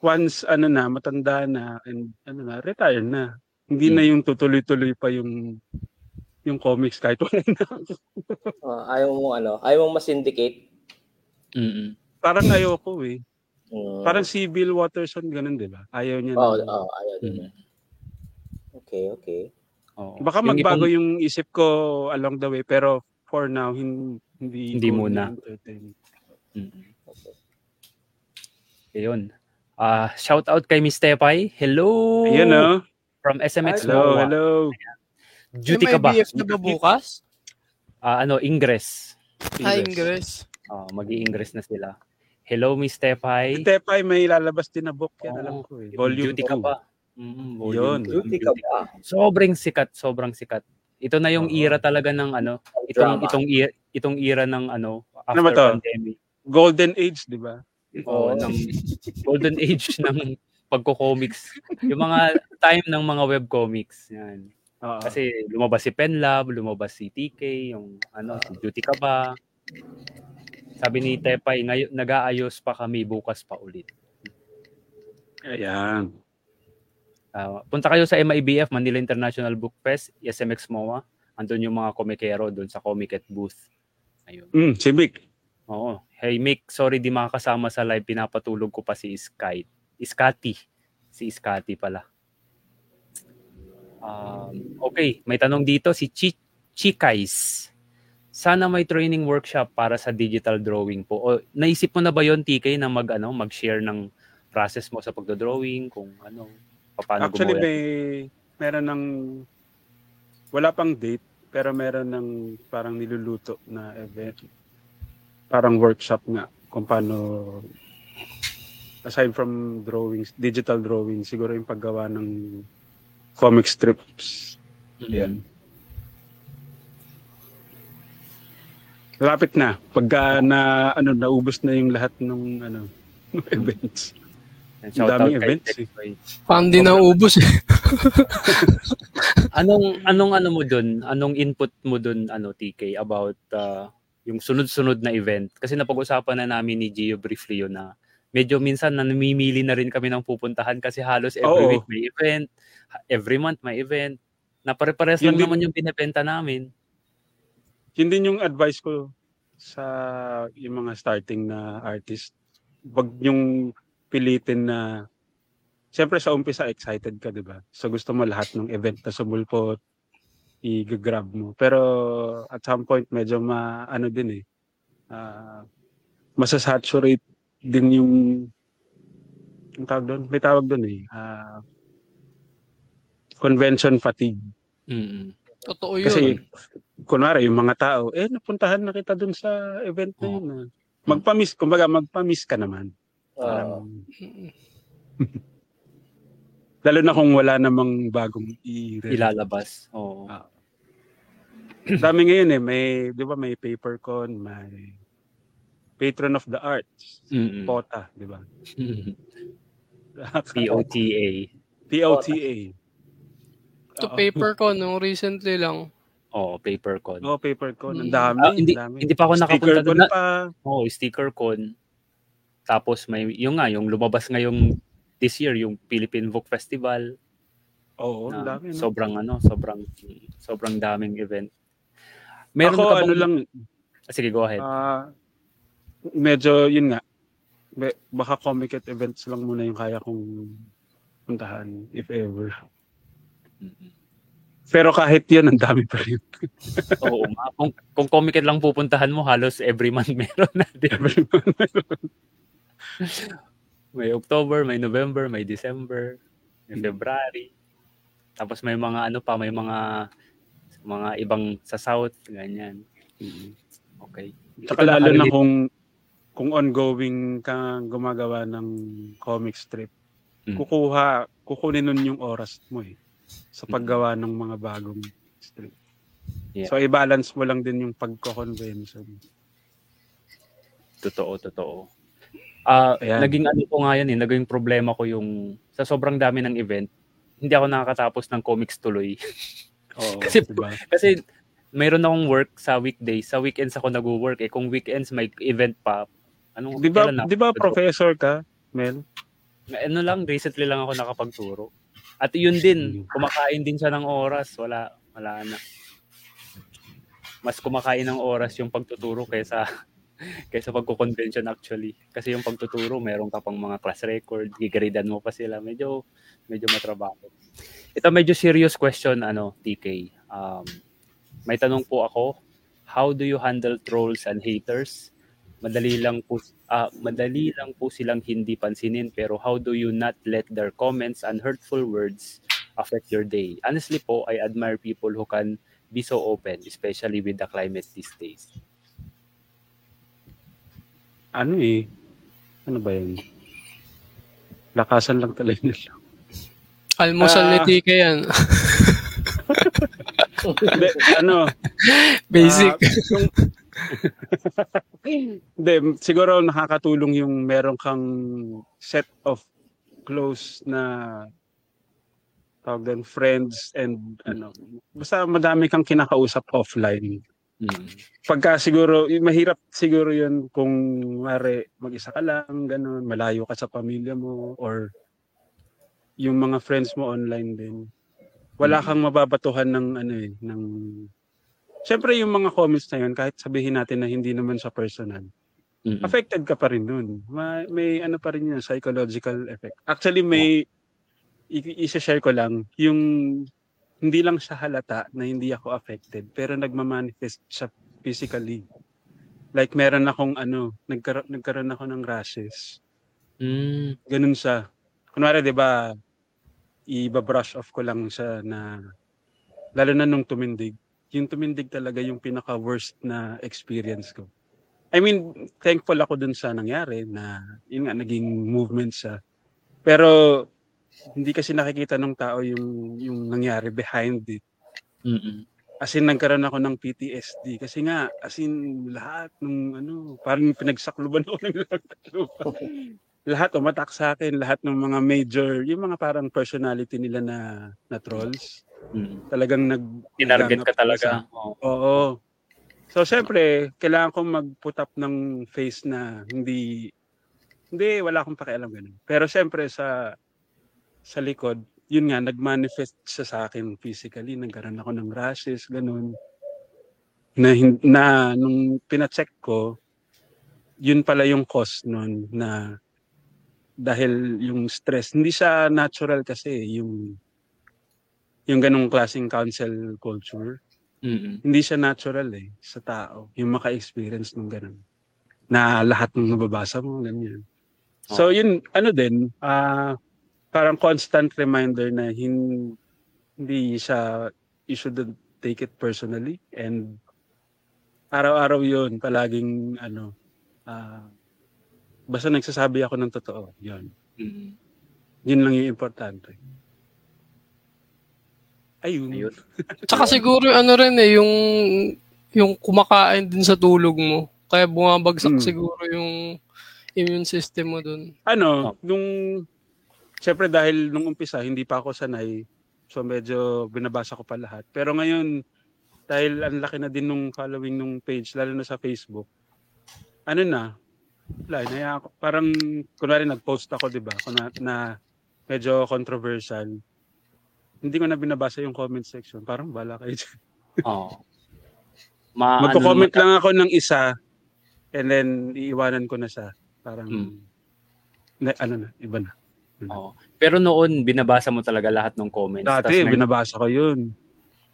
once ano na matanda na and ano na retire na hindi Hmm. na yung tutuloy-tuloy pa yung yung comics kahit wala na Ah, ayaw mo ano, ayaw mong ma-syndicate. Mm-mm. parang ayoko eh Mm. Parang si Bill Watterson, ganun, di ba? Ayaw niya Oo, na. oh, ayaw din. Mm. Okay, okay. Oo. Baka Yung magbago ibang- yung isip ko along the way, pero for now, hin- hindi Hindi muna. Mm-mm. okay. Ayun. Ah, shout out kay Miss Tepay. Hello. Ayun, no? From SMX Hello, Moa. hello. Duty May ka ba? BF na ba bukas? Ah, ano, Ingress. Ay, Ingres. Ah, magi-ingress na sila. Hello, Miss Tepay. Si Tepay, may lalabas din na book yan, Oo. alam ko eh. Volume Duty ka 2. ba? Mm, volume Yun. Duty ka ba? Sobrang sikat, sobrang sikat. Ito na yung era talaga ng ano, itong Drama. itong era, itong era ng ano Ano ba after to? pandemic. Golden Age, di ba? Oh, Oo. ng golden age ng pagko-comics. Yung mga time ng mga webcomics. Yan. Oo. Kasi lumabas si Penlab, lumabas si TK, yung ano, si Duty ka ba? Sabi ni Tepay, ngayon nag-aayos pa kami bukas pa ulit. Ayan. Ah, punta kayo sa MIBF, Manila International Book Fest, SMX MOA. Andun yung mga komikero doon sa Comic at booth. Ayun. Mm, si Vic. Oo. Hey Mick, sorry di makakasama sa live. Pinapatulog ko pa si Sky. Scotty. Si Scotty pala. Um, okay, may tanong dito si Chi Chikais. Sana may training workshop para sa digital drawing po. O, naisip mo na ba yon TK na mag ano, mag-share ng process mo sa pagdo-drawing kung ano, paano Actually, gumawa? may meron ng wala pang date, pero meron ng parang niluluto na event. Parang workshop nga kung paano aside from drawings, digital drawing, siguro yung paggawa ng comic strips. Mm. Yan. Lapit na. Pagka na ano naubos na yung lahat ng ano ng events. Shout out daming kay events eh. Tekboy. Parang di na ubus eh. Anong anong ano mo dun? Anong input mo dun ano TK about uh, yung sunod-sunod na event? Kasi napag-usapan na namin ni Gio briefly yun na medyo minsan na namimili na rin kami ng pupuntahan kasi halos every Oo. week may event, every month may event. Na pare-pares Yun lang din- naman yung binebenta namin. Yun din yung advice ko sa yung mga starting na artist. Wag yung pilitin na Siyempre sa umpisa excited ka, 'di ba? So gusto mo lahat ng event na sumulpot i-grab mo. Pero at some point medyo ma ano din eh. ah, masasaturate din yung ang tawag doon, may tawag doon eh. ah, convention fatigue. Mm. Totoo yun. Kasi kunwari yung mga tao, eh napuntahan na kita doon sa event na yun. ah. Magpa-miss, kumbaga magpa-miss ka naman. Parang, Mm. lalo na kung wala namang bagong i Ilalabas. Oo. Ah. Dami ngayon eh, may, di ba may papercon, may patron of the arts, Mm. POTA, di ba? POTA. POTA. To paper ko nung recently lang. Oo, PaperCon. Oo, papercon. Ang Mm. dami. Ah, hindi, ang dami. hindi pa ako nakapunta Sticker doon. con Na, pa. Oo, sticker con. Tapos may yung nga yung lumabas ngayong this year yung Philippine Book Festival. Oo, ang na dami. No? sobrang ano, sobrang sobrang daming event. Meron Ako, ka bang, ano lang, Ah, sige, go ahead. ah, medyo, yun nga, be- baka comic at events lang muna yung kaya kong puntahan, if ever. Mm-mm. Pero kahit yun, ang dami pa rin. Oo, nga. kung kung comic lang pupuntahan mo, halos every month meron na din. May October, may November, may December, may Mm. February. Tapos may mga ano pa, may mga mga ibang sa South, ganyan. Okay. Tsaka Ito lalo na kung kung ongoing kang gumagawa ng comic strip, Mm. kukuha, kukunin nun yung oras mo eh sa paggawa ng mga bagong strip. Yeah. So i-balance mo lang din yung pagko-convention. Totoo, totoo. Ah, Ayan. naging ano ko nga yan eh, naging problema ko yung sa sobrang dami ng event, hindi ako nakakatapos ng comics tuloy. Oo, Kasi- diba? Kasi mayroon akong work sa weekdays, sa weekends ako nagwo-work eh. Kung weekends may event pa, anong Di ba, di ba professor ka, Mel? Ano lang, recently lang ako nakapagturo. At yun din, kumakain din siya ng oras, wala wala na. Mas kumakain ng oras yung pagtuturo kaysa kaysa pagko-convention actually. Kasi yung pagtuturo, meron ka pang mga class record, gigradean mo pa sila. Medyo medyo matrabaho. Ito medyo serious question ano, TK. Um, may tanong po ako, how do you handle trolls and haters? Madali lang po ah, madali lang po silang hindi pansinin pero how do you not let their comments and hurtful words affect your day? Honestly po, I admire people who can be so open, especially with the climate these days. Ano eh? Ano ba yun? Lakasan lang talaga nila. Almusal ni Ah. TK yan. Ano? Basic. ah, yung- Hindi, siguro nakakatulong yung meron kang set of close na tawag doon, friends and ano, basta madami kang kinakausap offline. Mm. Pagka siguro, mahirap siguro yun kung mare mag-isa ka lang, ganun, malayo ka sa pamilya mo, or yung mga friends mo online din. Wala Mm. kang mababatuhan ng ano eh, ng... Siyempre yung mga comments na yun, kahit sabihin natin na hindi naman sa personal, Mm-mm. affected ka pa rin dun. May, may ano pa rin yun, psychological effect. Actually, may, i- isa-share ko lang, yung hindi lang siya halata na hindi ako affected, pero nagmamanifest siya physically. Like meron akong ano, nagkaroon, nagkaroon ako ng rashes. Mm. Ganun siya. Kunwari, di ba, i-brush off ko lang siya na, lalo na nung tumindig, yung tumindig talaga yung pinaka-worst na experience ko. I mean, thankful ako dun sa nangyari na, yun nga, naging movement siya. Pero, hindi kasi nakikita ng tao yung, yung nangyari behind it. Mm-mm. As in, nagkaroon ako ng PTSD. Kasi nga, as in, lahat ng ano, parang pinagsakluban ako ng lahat. lahat umatak sa akin, lahat ng mga major, yung mga parang personality nila na, na trolls. Mm. Talagang nag... Tinarget ka talaga. Oo. Oo. So, syempre, kailangan kong mag-put up ng face na hindi, hindi, wala akong pakialam ganun. Pero syempre, sa, sa likod, yun nga, nag-manifest siya sa akin physically. Nagkaroon ako ng rashes, ganun. Na, na nung pina-check ko, yun pala yung cause nun na dahil yung stress, hindi siya natural kasi yung yung ganong klaseng cancel culture Mm-mm. hindi siya natural eh sa tao yung maka-experience ng ganun na lahat ng nababasa mo ganyan So Oo. yun, ano din, ah parang constant reminder na hin, hindi siya, you shouldn't take it personally and araw-araw yun, palaging ano, ah basta nagsasabi ako ng totoo, yun. Mm. Yun lang yung importante. Ayun. Ayun. Tsaka siguro ano rin eh, yung yung kumakain din sa tulog mo. Kaya bumabagsak Mm. siguro yung immune system mo dun. Ano, nung, syempre dahil nung umpisa, hindi pa ako sanay, so medyo binabasa ko pa lahat. Pero ngayon, dahil ang laki na din nung following nung page, lalo na sa Facebook, ano na, wala, naya ako. Parang, kunwari nag-post ako, di ba, na, na medyo controversial. Hindi ko na binabasa yung comment section. Parang bala kayo dyan. Oo. Ma, Magko-comment ano, lang ako ng isa, and then iiwanan ko na siya. Parang, Mm. na, ano na, iba na. Oo. Pero noon, binabasa mo talaga lahat ng comments. Dati, Tas binabasa ko yun.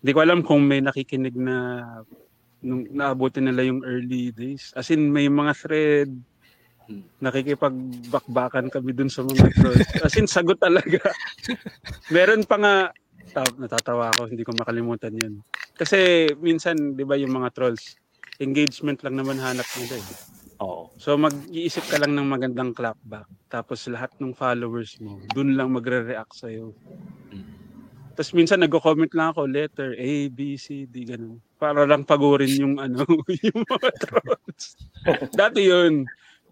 Hindi ko alam kung may nakikinig na nung naabutin nila yung early days. As in, may mga thread, Hmm. Nakikipagbakbakan kami dun sa mga trolls. As in, sagot talaga. Meron pa nga, ta- natatawa ako, hindi ko makalimutan yun. Kasi minsan, di ba yung mga trolls, engagement lang naman hanap nila eh. Oo. So mag-iisip ka lang ng magandang clapback. Tapos lahat ng followers mo, dun lang magre-react sa'yo. Mm. Tapos minsan nagko-comment lang ako, letter A, B, C, D, ganun. Para lang pagurin yung ano, yung mga trolls. Dati yun,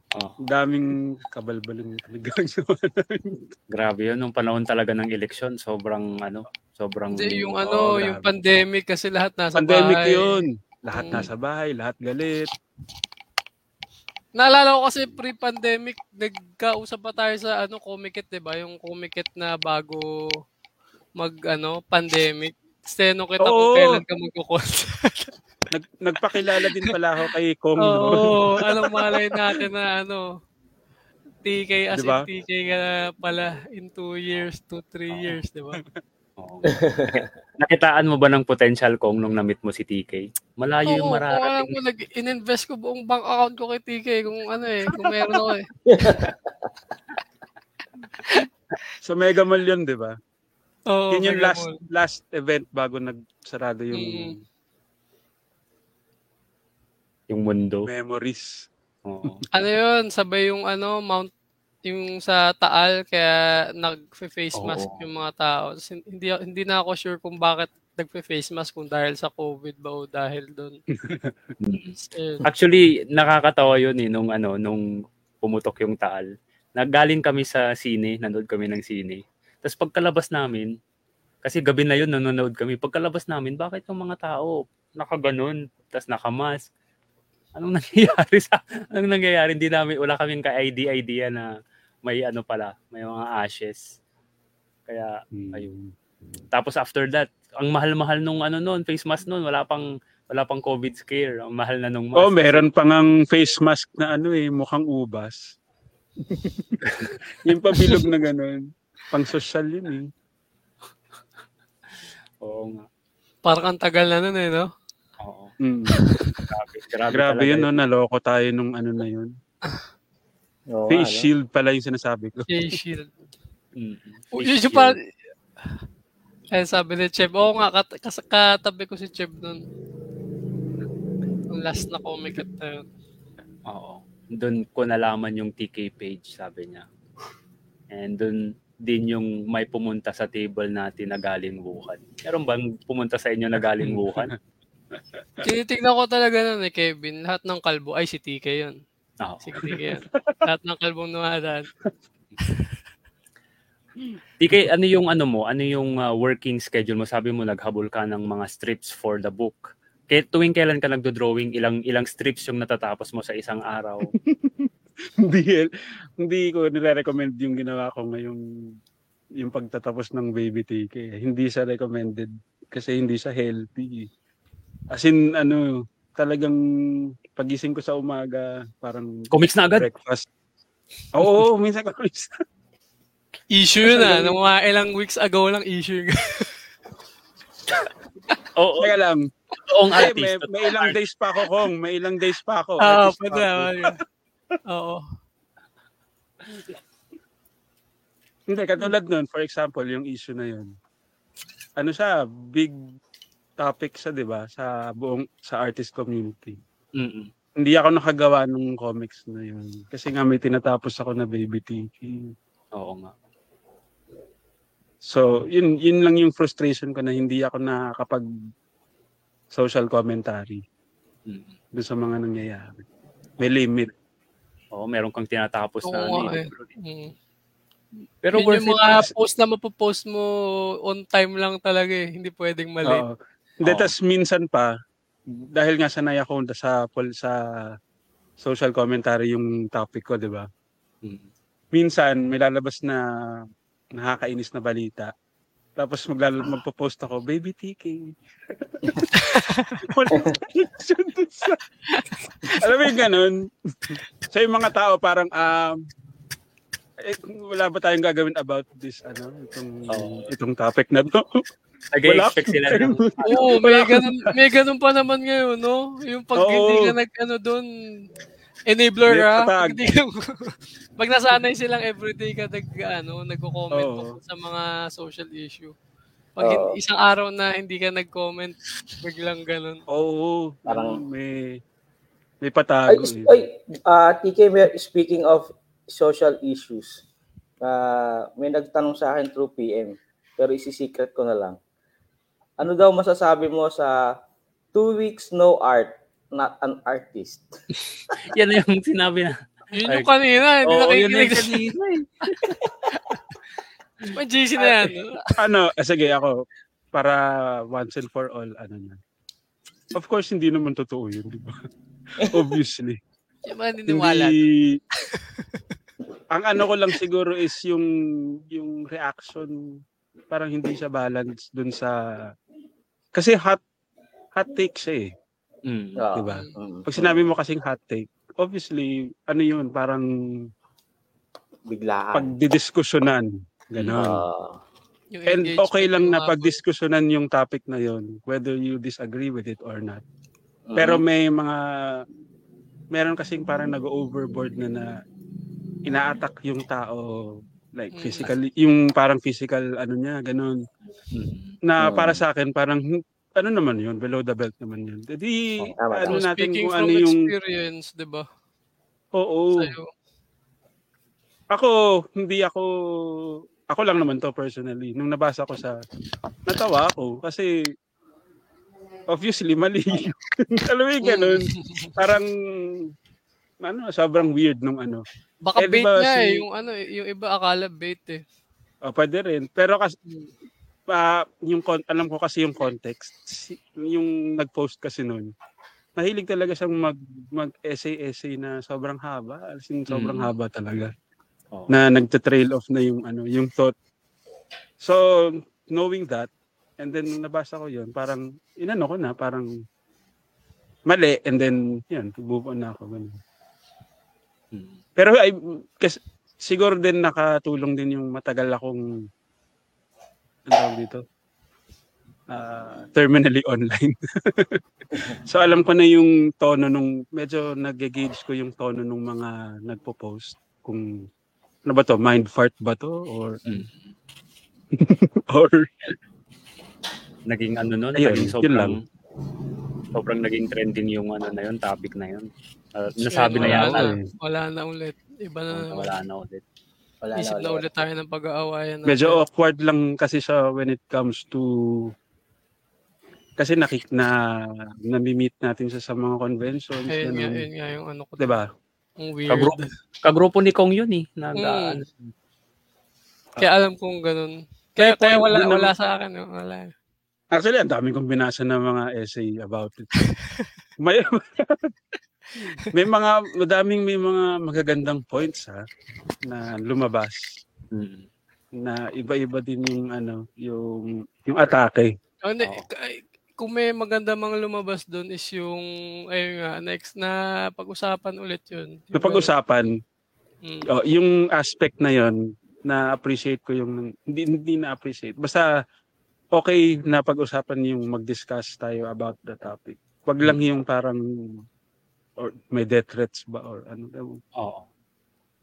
Oo. daming kabalbaling nagagawa namin. Grabe yun. Nung panahon talaga ng eleksyon, sobrang ano, sobrang... Hindi, yung ano, grabe. yung pandemic kasi lahat nasa Pandemic bahay. yun. Lahat Mm. nasa bahay, lahat galit. Naalala ko kasi pre-pandemic, nagkausap pa tayo sa ano, Comicet, 'di ba? Yung Comicet na bago mag ano, pandemic. Steno kita kung Oo. kailan ka magko-concert. Nag, nagpakilala din pala ako kay Kong. Oo, no? anong malay natin na ano, TK as Diba? in TK ka na pala in 2 years, 2, 3 years, di ba? Oo. Nakitaan mo ba ng potential kong nung na-meet mo si TK? Malayo yung Oo, kung alam mararating. ko, nag in-invest ko buong bank account ko kay TK kung ano eh, kung meron ako eh. Sa Mega Mall yun, di ba? Oo, Yun yung Mega last Mall. last event bago nagsarado yung Mm. Yung mundo. memories. Oo. Ano yun, sabay yung ano, Mount, yung sa Taal, kaya nag-face mask Oo. yung mga tao. Tapos hindi, hindi na ako sure kung bakit nagpe-face mask kung dahil sa COVID ba o dahil doon. Actually, nakakatawa yun eh, nung ano, nung pumutok yung taal. Naggaling kami sa sine, nanood kami ng sine. Tapos pagkalabas namin, kasi gabi na yun, nanonood kami. Pagkalabas namin, bakit yung mga tao nakaganon, tapos nakamask? Anong nangyayari sa, anong nangyayari? Hindi namin, wala kaming ka-ID idea na may ano pala, may mga ashes. Kaya, Ayun. tapos after that, ang mahal-mahal nung ano noon, face mask noon, wala pang wala pang COVID scare. Ang mahal na nung mask. Oh, meron pa ngang face mask na ano eh, mukhang ubas. yung pabilog na ganun. Pang social yun eh. Oo nga. Parang ang tagal na nun eh, no? Mm. Grabe, grabe, Grabe yun, no? naloko tayo nung ano na yun. Oo nga, Face no? shield pala yung sinasabi ko. Face shield. Mm. Oh, Face shield. parang, eh sabi ni Cheb, oo nga, kat kas- katabi ko si Cheb nun. Yung last na comic na yun. Oo. Doon ko nalaman yung TK page, sabi niya. And doon din yung may pumunta sa table natin na galing Wuhan. Meron bang pumunta sa inyo na galing Wuhan? Tinitignan ko talaga nun eh, Kevin. Lahat ng kalbo, ay si TK yun. Oo. Si TK yun. Lahat ng kalbong numadaan. TK, ano yung ano mo? Ano yung uh, working schedule mo? Sabi mo naghabol ka ng mga strips for the book. Kaya tuwing kailan ka nagdo-drawing, ilang ilang strips yung natatapos mo sa isang araw? hindi, hindi ko nire-recommend yung ginawa ko ngayong yung pagtatapos ng baby TK. Hindi siya recommended kasi hindi siya healthy. As in, ano, talagang pagising ko sa umaga, parang Comics na agad? breakfast. Oo, minsan comics. Issue yun ah. Nung mga ilang weeks ago lang issue. Oo, Kaya lang, totoong artist. may, may ilang days pa ako, Kong. May ilang days pa ako. Oo, Artist pa pwede. Oo. Hindi, katulad nun, for example, yung issue na yun. Ano siya, big topic siya, di ba? Sa buong, sa artist community. Mm-mm. Hindi ako nakagawa ng comics na yun. Kasi nga may tinatapos ako na Baby Tiki. Oo nga. So, yun, yun lang yung frustration ko na hindi ako nakakapag social commentary Mm. doon sa mga nangyayari. May limit. Oo, meron kang tinatapos Oo na nga eh. Mm. Pero Yun worth yung it. mga post na mapopost mo on time lang talaga eh. Hindi pwedeng mali. Oo. Hindi, tas minsan pa, dahil nga sanay ako sa, sa social commentary yung topic ko, di ba? Mm. Minsan, may lalabas na nakakainis na balita. Tapos maglal magpo-post ako, Baby TK. Wala connection dun sa... Alam mo yung ganun? So yung mga tao parang, um, eh, wala ba tayong gagawin about this, ano, itong, Oo. itong topic na to? Nag-expect sila ng Oo, may ganun, may ganun pa naman ngayon, no? Yung pag Oo. hindi ka nag, ano doon, enabler ha. Hindi ka, pag nasanay silang everyday ka nag, ano, nagko-comment tungkol sa mga social issue. Pag Oo. isang araw na hindi ka nag-comment, biglang ganun. Oo, Parang- parang may may Ay, patago. is- eh. ay ah, TK, speaking of social issues, ah, may nagtanong sa akin through PM, pero isi-secret ko na lang. Ano daw masasabi mo sa two weeks no art, not an artist? Yan na yung sinabi na. Yun yung kanina, hindi na nakikinig. kanina eh. May GC na yan. ano, ah, sige ako para once and for all ano na. Of course hindi naman totoo 'yun, di ba? Obviously. Hindi Ang ano ko lang siguro is yung yung reaction parang hindi siya balance dun sa kasi hot hot take siya eh. Mm. Oo. Diba? Mm. Pag sinabi mo kasing hot take, obviously ano yun, parang Biglaan. pagdidiskusyonan. Ganon. Ah, Yung And okay lang na pagdiskusyonan yung topic na yon whether you disagree with it or not. mm. Pero may mga meron kasing parang nag-overboard na na ina-attack yung tao like Mm. physically yung parang physical ano niya ganun Mm. na Mm. para sa akin parang hmm, ano naman yun below the belt naman yun. Di Oh, tama, ano So, natin speaking kung from ano yung experience, di ba? oo. Sa'yo. Ako hindi ako ako lang naman to personally. Nung nabasa ko sa natawa ako kasi obviously mali. Alam mo yung ganun. Parang ano, sobrang weird nung ano. Baka Eh, bait ba nga eh. si- Yung ano, yung iba akala bait eh. O, pwede rin. Pero kasi pa yung kon- alam ko kasi yung context. Si- Yung nag-post kasi noon. Mahilig talaga siyang mag mag essay essay na sobrang haba, as in sobrang Mm. haba talaga. Oo. Na nagte-trail off na yung ano, yung thought. So, knowing that and then nabasa ko yun, parang inano ko na, parang mali and then yun, move on na ako ganun. Mm. Pero ay kasi siguro din nakatulong din yung matagal akong ano dito? Ah, terminally online. so alam ko na yung tono nung medyo nag-gauge ko yung tono nung mga nagpo-post kung ano ba to, mind fart ba to or Mm. or Naging ano Ayun, naging yun sobrang, lang. Sobrang naging trending yung ano na yun, topic na yun. Uh, So, nasabi na yata. na. eh. Wala na ulit. Iba na naman. Wala na ulit. wala Isip na ulit tayo ng pag-aawayan natin. medyo awkward lang kasi siya when it comes to kasi nakik na nami-meet natin siya sa mga conventions Ayun nga, ayun nga yung ano ko. 'di ba? Ang weird. Kagrupo, kagrupo ni Kong yun eh. Nag, Mm. Kaya alam kong ganun. Kaya, Kaya kaya wala, wala naman- sa akin. oh, Wala. Actually, ang dami kong binasa ng mga essay about it. may may mga madaming may mga magagandang points ha na lumabas mm. na iba-iba din yung ano yung yung atake. Oh, k- kung may maganda mga lumabas doon is yung, ayun nga, next na pag-usapan ulit yun. Yung pag-usapan, Mm. oh, yung aspect na yon na appreciate ko yung hindi hindi na appreciate. Basta okay na pag-usapan yung mag-discuss tayo about the topic. Wag lang yung parang or may death threats ba or ano daw. Oo.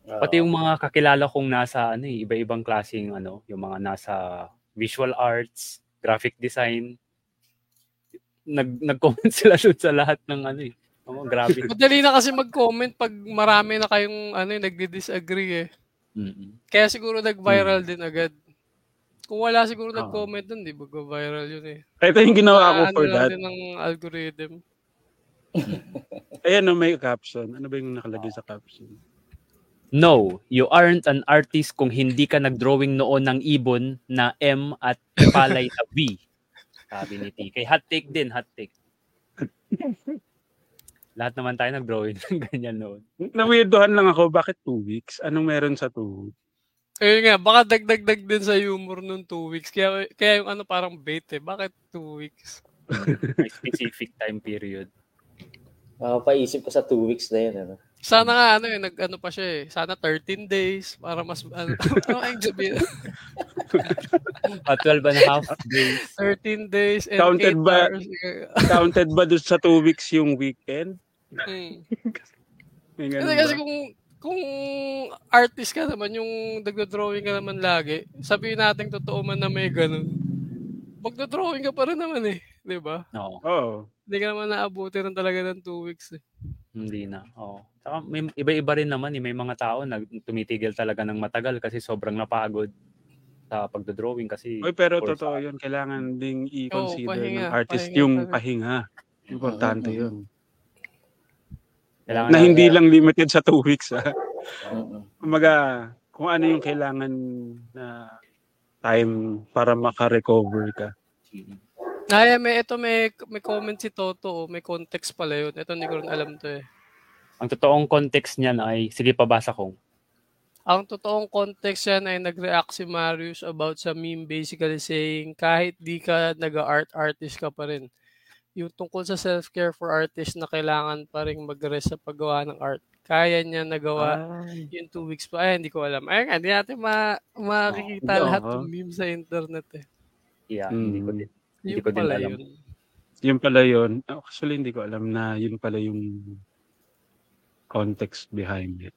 Pati yung mga kakilala kong nasa ano eh, iba-ibang klaseng ano, yung mga nasa visual arts, graphic design. Nag nag-comment sila doon sa lahat ng ano eh. Oh, grabe. Madali na kasi mag-comment pag marami na kayong ano, nagdi-disagree eh. Mm-mm. Kaya siguro nag-viral Hmm. din agad. Kung wala siguro Oo. nag-comment dun, di ba viral yun eh. Ito yung ginawa ko Ano for lang that. din ng algorithm. Ayan, no, may caption. Ano ba yung nakalagay sa caption? No, you aren't an artist kung hindi ka nag-drawing noon ng ibon na M at palay na V. Sabi ni TK. Hot take din, hot take. Lahat naman tayo nag-drawing ng ganyan noon. Nawirdohan lang ako, bakit two weeks? Anong meron sa two weeks? Ayun nga, baka dagdag-dag din sa humor nung two weeks. Kaya, kaya yung ano parang bait eh. Bakit two weeks? May specific time period. Ah, paisip ko sa two weeks na yun. Ano? Sana nga ano eh, nag ano pa siya eh. Sana 13 days para mas ano, ano ang sabihin? Uh, 12 and a half days. 13 days and Counted 8 ba- hours. Counted ba doon sa two weeks yung weekend? Hmm. Kasi, kasi kung kung artist ka naman, yung nagdo-drawing ka naman lagi, sabihin natin totoo man na may ganun. Magdo-drawing ka pa rin naman eh. Di ba? No, Oo. Hindi ka naman naabuti rin talaga ng two weeks eh. hindi na. Oo. Saka may iba-iba rin naman, eh. may mga tao na tumitigil talaga ng matagal kasi sobrang napagod sa pagdo-drawing kasi Oy, pero totoo yun. Kailangan ding i-consider pahinga, ng artist pahinga yung pahinga. Importante Mhm. yun. Kailangan Na hindi lang limited sa two weeks. Ha? Mm-mm. Kumaga, kung ano yung kailangan na time para maka-recover ka. Ay, may ito may may comment si Toto, oh. may context pala yun. Ito hindi ko rin alam to eh. Ang totoong context niyan ay, sige pabasa ko. Ang totoong context yan ay nag-react si Marius about sa meme basically saying kahit di ka nag-art artist ka pa rin. Yung tungkol sa self-care for artists na kailangan pa rin mag-rest sa paggawa ng art. Kaya niya nagawa yung two weeks pa. Ay, hindi ko alam. Ay, hindi natin ma makikita Oo. lahat ng meme sa internet eh. Yeah, Mm. hindi ko din. Hindi Yun ko din pala alam. yun. Yun pala yun. Actually, hindi ko alam na yun pala yung context behind it.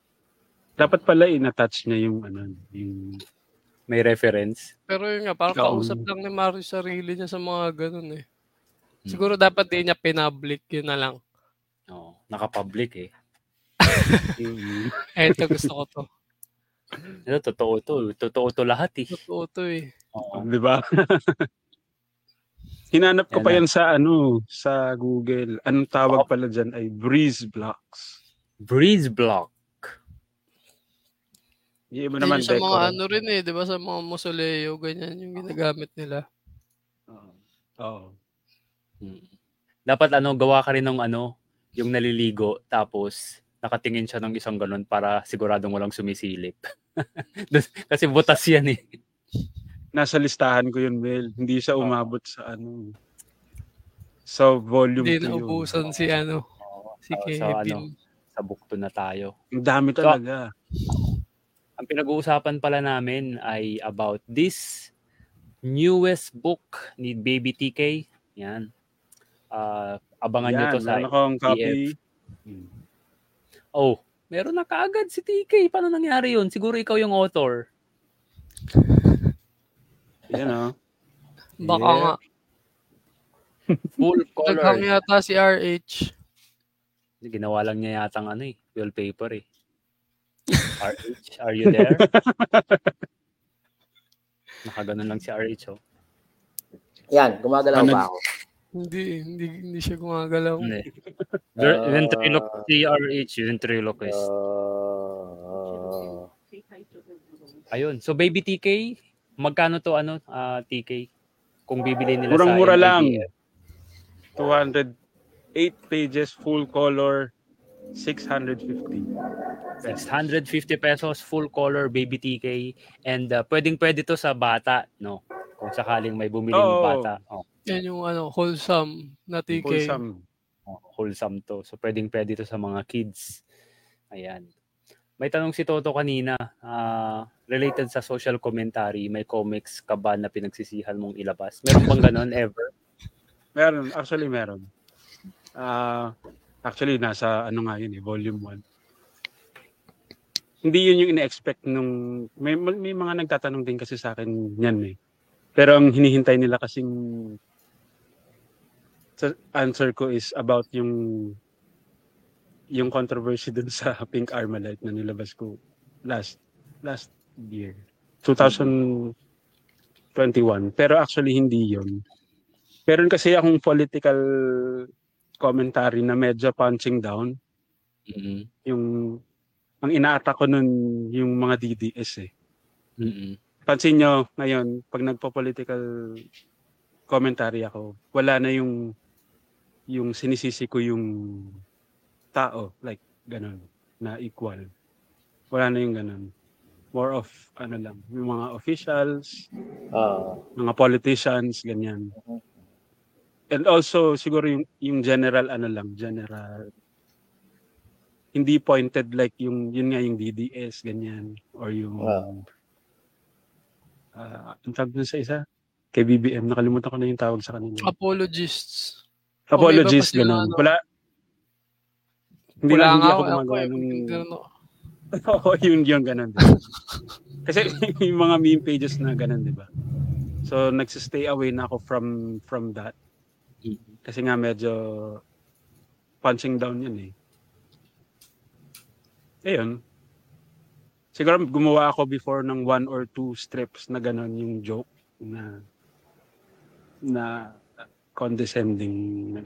Dapat pala in-attach niya yung ano, yung May reference. Pero yun nga, parang Oo. kausap lang ni Marius sarili niya sa mga ganun eh. Hmm. Siguro dapat di niya pinablik, yun na lang. Oo, naka-public eh. ito gusto ko to. Ito, totoo to. Totoo to lahat eh. Totoo to eh. Oo. di ba? Hinanap ko Yan pa na. yan sa ano, sa Google. Anong tawag pala dyan ay breeze blocks. Breeze block. Yung iba naman yung sa mga ano rin eh, di ba? Sa mga mausoleo, ganyan yung ginagamit nila. Oo. Oo. Mm. Dapat ano, gawa ka rin ng ano, yung naliligo, tapos nakatingin siya ng isang ganun para siguradong walang sumisilip. Kasi butas yan eh. Nasa listahan ko yun, Mel. Hindi siya umabot sa ano. Sa volume Hindi 2 yun. naubusan si ano, si So, Kevin. so, ano, sa bukto na tayo. Ang dami talaga. Ang pinag-uusapan pala namin ay about this newest book ni Baby TK. Yan. Ah, abangan nyo Yan, to sa akong copy. Hmm. Oh, meron na kaagad si TK. Paano nangyari yun? Siguro ikaw yung author. Yan oh. Baka Yeah. nga. Full Naghang color. yata si RH. Ginawa lang niya yatang ano eh, wallpaper eh. RH, are you there? Nakaganon lang si RH oh. Yan, gumagalaw Ano- pa ako. Hindi, hindi, hindi siya gumagalaw. Hindi. Ah. ventriloquist si RH, ventriloquist. Uh, Ayun. So baby TK, magkano to ano ah, TK? Kung bibili nila Murang-mura sa lang. NIBF. 208 pages, full color, 650. 650 pesos full color baby TK and uh, pwedeng pwede to sa bata, no? Kung sakaling may bumili ng bata. Oh, Yan yung ano, wholesome na TK. Wholesome. oh, wholesome to. So pwedeng pwede to sa mga kids. Ayan. May tanong si Toto kanina, ah, related sa social commentary, may comics ka ba na pinagsisihan mong ilabas? Meron bang ganon ever? Meron, actually meron. Ah, actually nasa ano nga yun eh, volume 1. hindi yun yung ina-expect nung may may mga nagtatanong din kasi sa akin yan eh. Pero ang hinihintay nila kasing answer ko is about yung yung controversy dun sa Pink Armalite na nilabas ko last last year. 2021. Pero actually hindi yon. Meron kasi akong political commentary na medyo punching down. Mm-hmm. Yung ang ina-attack ko nun yung mga DDS eh. Mm-hmm. Pansin nyo ngayon, pag nagpo-political commentary ako, wala na yung yung sinisisi ko yung tao, like ganun, na equal. Wala na yung ganun. More of, ano lang, yung mga officials, Ah, mga politicians, ganyan. And also, siguro yung, yung general, ano lang, general, hindi pointed like yung, yun nga yung DDS, ganyan, or yung, Wow. Ah, ang tawag dun sa isa? Kay BBM, nakalimutan ko na yung tawag sa kanila. Apologists. Apologies, O, may iba pa ganun. silang ano. Wala, hindi Wala lang, hindi nga ako ako, gumagawa ng. Oo, yun yung ganun. Kasi yung mga meme pages na ganun, di ba? So, nagsistay away na ako from from that. Kasi nga medyo punching down yun eh. Ayun. Siguro gumawa ako before ng one or two strips na ganun yung joke na na condescending na.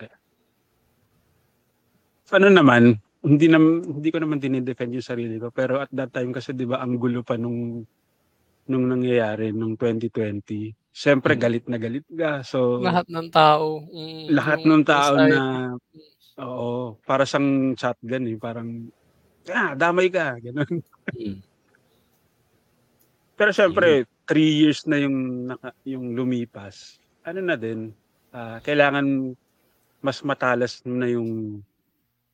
Ano naman, hindi na hindi ko naman dinidefend yung sarili ko pero at that time kasi 'di ba ang gulo pa nung nung nangyayari nung 2020. Siyempre Mm. galit na galit ka. So Lahat ng tao. mm, lahat ng tao na oo, para siyang shotgun eh, parang ah, damay ka, ganun. Mm. Pero syempre, three years na yung naka, yung lumipas. Ano na din, ah, kailangan mas matalas na yung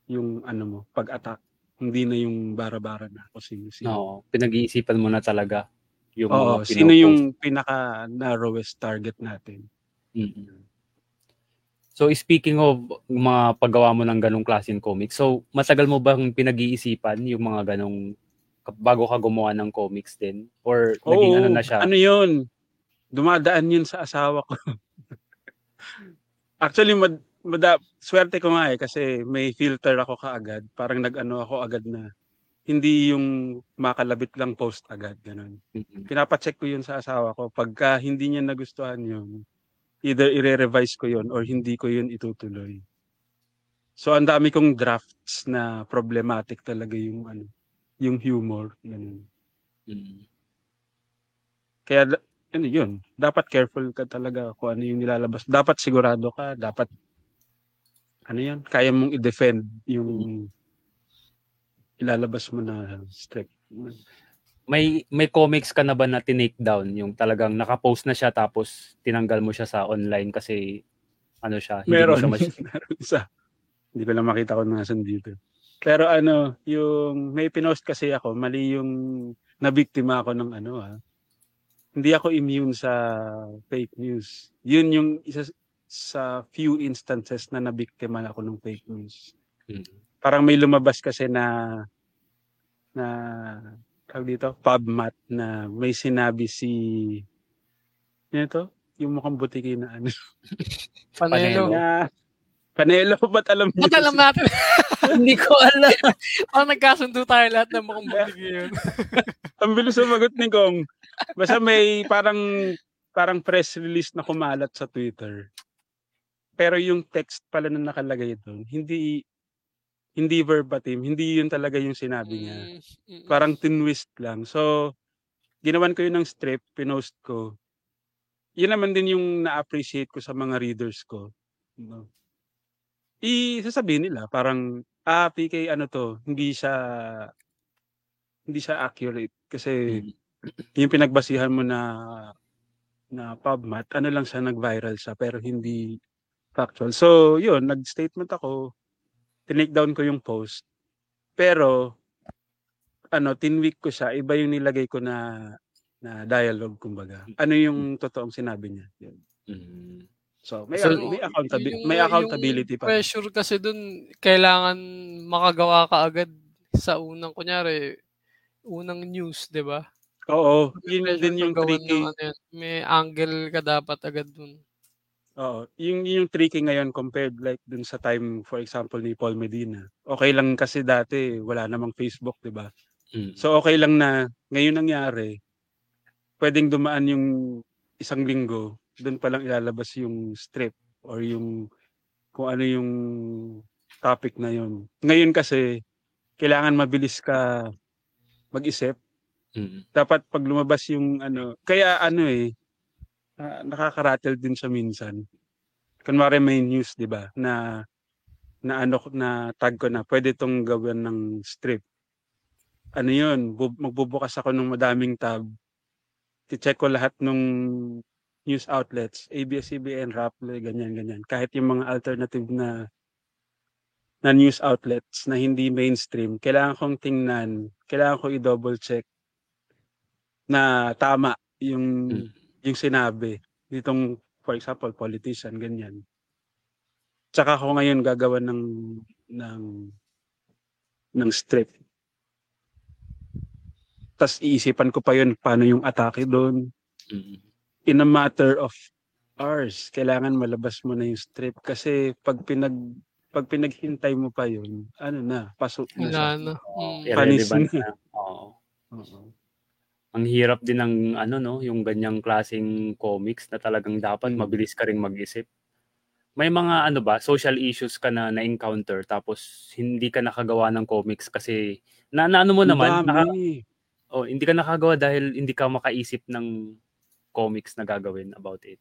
yung ano mo, pag-attack. Hindi na yung bara-bara na kung sino sino. Oo, pinag-iisipan mo na talaga yung Oo, mga sino pinopost. yung pinaka narrowest target natin. Mm. So speaking of mga paggawa mo ng ganong klaseng comics, so matagal mo bang pinag-iisipan yung mga ganong bago ka gumawa ng comics din? Or naging ano na siya? Ano yun? Dumadaan yun sa asawa ko. Actually, mad, mada, swerte ko nga eh kasi may filter ako kaagad. Parang nag-ano ako agad na hindi yung makalabit lang post agad. Ganun. Mm-mm. Pinapacheck ko yun sa asawa ko. Pagka hindi niya nagustuhan yun, either i-revise ko yun or hindi ko yun itutuloy. So, ang dami kong drafts na problematic talaga yung ano, yung humor. Ganun. Mm. Kaya ano yun, dapat careful ka talaga kung ano yung nilalabas. Dapat sigurado ka, dapat ano yan, kaya mong i-defend yung ilalabas mo na strip. May may comics ka na ba na tinake down yung talagang naka-post na siya tapos tinanggal mo siya sa online kasi ano siya, hindi Meron, mo siya mas- meron isa. Hindi ko lang makita kung nasan dito. Pero ano, yung may pinost kasi ako, mali yung nabiktima ako ng ano ha. Hindi ako immune sa fake news. Yun yung isa sa few instances na nabiktima ako ng fake news. Mm. parang may lumabas kasi na na tawag dito, PubMat na may sinabi si ano to? Yung mukhang butiki na ano. Panelo. Na, Panelo, ba't alam niyo? Ba't alam natin? Hindi ko alam. Parang nagkasundo tayo lahat ng mukhang butig yun. Ang bilis sumagot ni Kong. Basta may parang parang press release na kumalat sa Twitter. Pero yung text pala na nakalagay doon, hindi hindi verbatim, hindi yun talaga yung sinabi niya. Mm, parang tinwist lang. So, ginawan ko yun ng strip, pinost ko. Yun naman din yung na-appreciate ko sa mga readers ko. No? I-sasabihin nila, parang, ah, PK, ano to, hindi siya, hindi siya accurate. Kasi, yung pinagbasihan mo na, na PubMat, ano lang siya, nag-viral siya, pero hindi factual. So, yun, nag-statement ako, tinake down ko yung post. Pero, ano, tinweak ko siya, iba yung nilagay ko na na dialogue kumbaga. Ano yung totoong sinabi niya? Yun. Mm. So, may, So, may, accountability, Yung- may yung accountability pa. pressure kasi dun, kailangan makagawa ka agad sa unang, kunyari, unang news, 'di ba? Oo, yun Pressure din yung tricky. ng ano may angle ka dapat agad dun. Oo, yung yung tricky ngayon compared like dun sa time for example ni Paul Medina. Okay lang kasi dati wala namang Facebook, 'di ba? Mm. So okay lang na ngayon nangyari, pwedeng dumaan yung isang linggo, doon pa lang ilalabas yung strip or yung kung ano yung topic na yun. Ngayon kasi, kailangan mabilis ka mag-isip. Mm. Dapat pag lumabas yung ano, kaya ano eh, ah, nakakaratel din siya minsan. Kunwari may news, di ba, na na ano na tag ko na pwede tong gawin ng strip. Ano yun, bu- magbubukas ako ng madaming tab. I-check ko lahat ng news outlets, ABS-CBN, Rappler, ganyan, ganyan. Kahit yung mga alternative na na news outlets na hindi mainstream, kailangan kong tingnan, kailangan ko i-double check na tama yung Mm. yung sinabi nitong for example politician ganyan. Tsaka ako ngayon gagawa ng ng ng strip. Tapos iisipan ko pa yun paano yung atake doon. Mm. In a matter of hours, kailangan malabas mo na yung strip kasi pag pinag pag pinaghintay mo pa yun, ano na, pasok na siya. Wala na. Mm. Panis na. Oo. Oo. Ang hirap din ng ano no, yung ganyang klaseng comics na talagang dapat mabilis ka ring mag-isip. May mga ano ba, social issues ka na na-encounter tapos hindi ka nakagawa ng comics kasi na, na ano mo naman, naka, oh, hindi ka nakagawa dahil hindi ka makaisip ng comics na gagawin about it.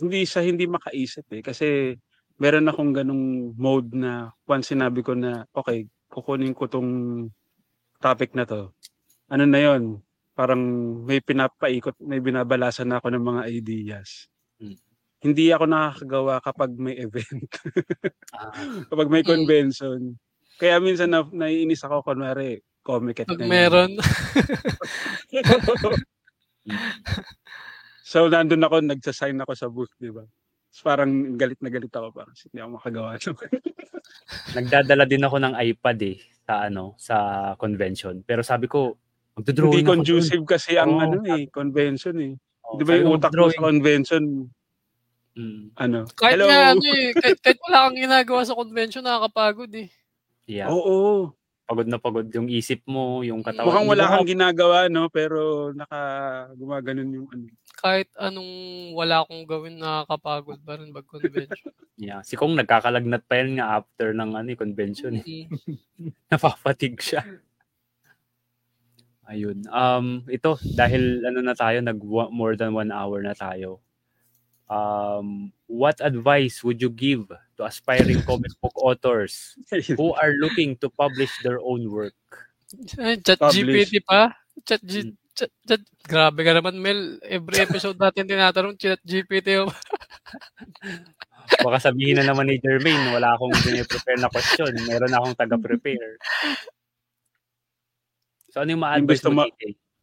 hindi siya hindi makaisip eh. Kasi meron akong ganung mode na once sinabi ko na okay kukunin ko tong topic na to. Ano na yon parang may pinapaikot may binabalasan na ako ng mga ideas. Mm. hindi ako nakakagawa kapag may event. Ah, kapag may convention. Kaya minsan na, naiinis ako kunwari comic Pag meron, so nandun ako nagsasign ako sa booth di ba parang galit na galit ako parang hindi ako makagawa nagdadala din ako ng iPad eh sa ano, sa convention. Pero sabi ko, magdodrawing Hindi ako dun. conducive kasi ang Oo, ano eh, convention eh. Oh, Di ba yung utak mo sa convention, Mm, ano? kahit Hello? nga ano eh, kahit, kahit wala kang ginagawa sa convention, nakakapagod eh. yeah. Oo. Pagod na pagod yung isip mo, yung katawan. Mukhang wala kang ginagawa, no? Pero naka gumaganon yung ano. Kahit anong wala akong gawin, nakakapagod pa rin pag convention. Yeah. Si Kong nagkakalagnat pa yan nga after ng ano, eh, convention. Eh. Mm. Napapatig siya. Ayun. Um, ito, dahil ano na tayo, nag more than one hour na tayo. Um, what advice would you give to aspiring comic book authors who are looking to publish their own work? Ay, Chat. GPT pa? Chat, G, Mm. chat, chat, grabe ka naman, Mel. Every episode natin tinatanong, chat GPT. oh. Baka sabihin na naman ni Jermaine, wala akong prepare na question. Meron na akong taga-prepare. So ano yung ma-advise gusto mo, ma-?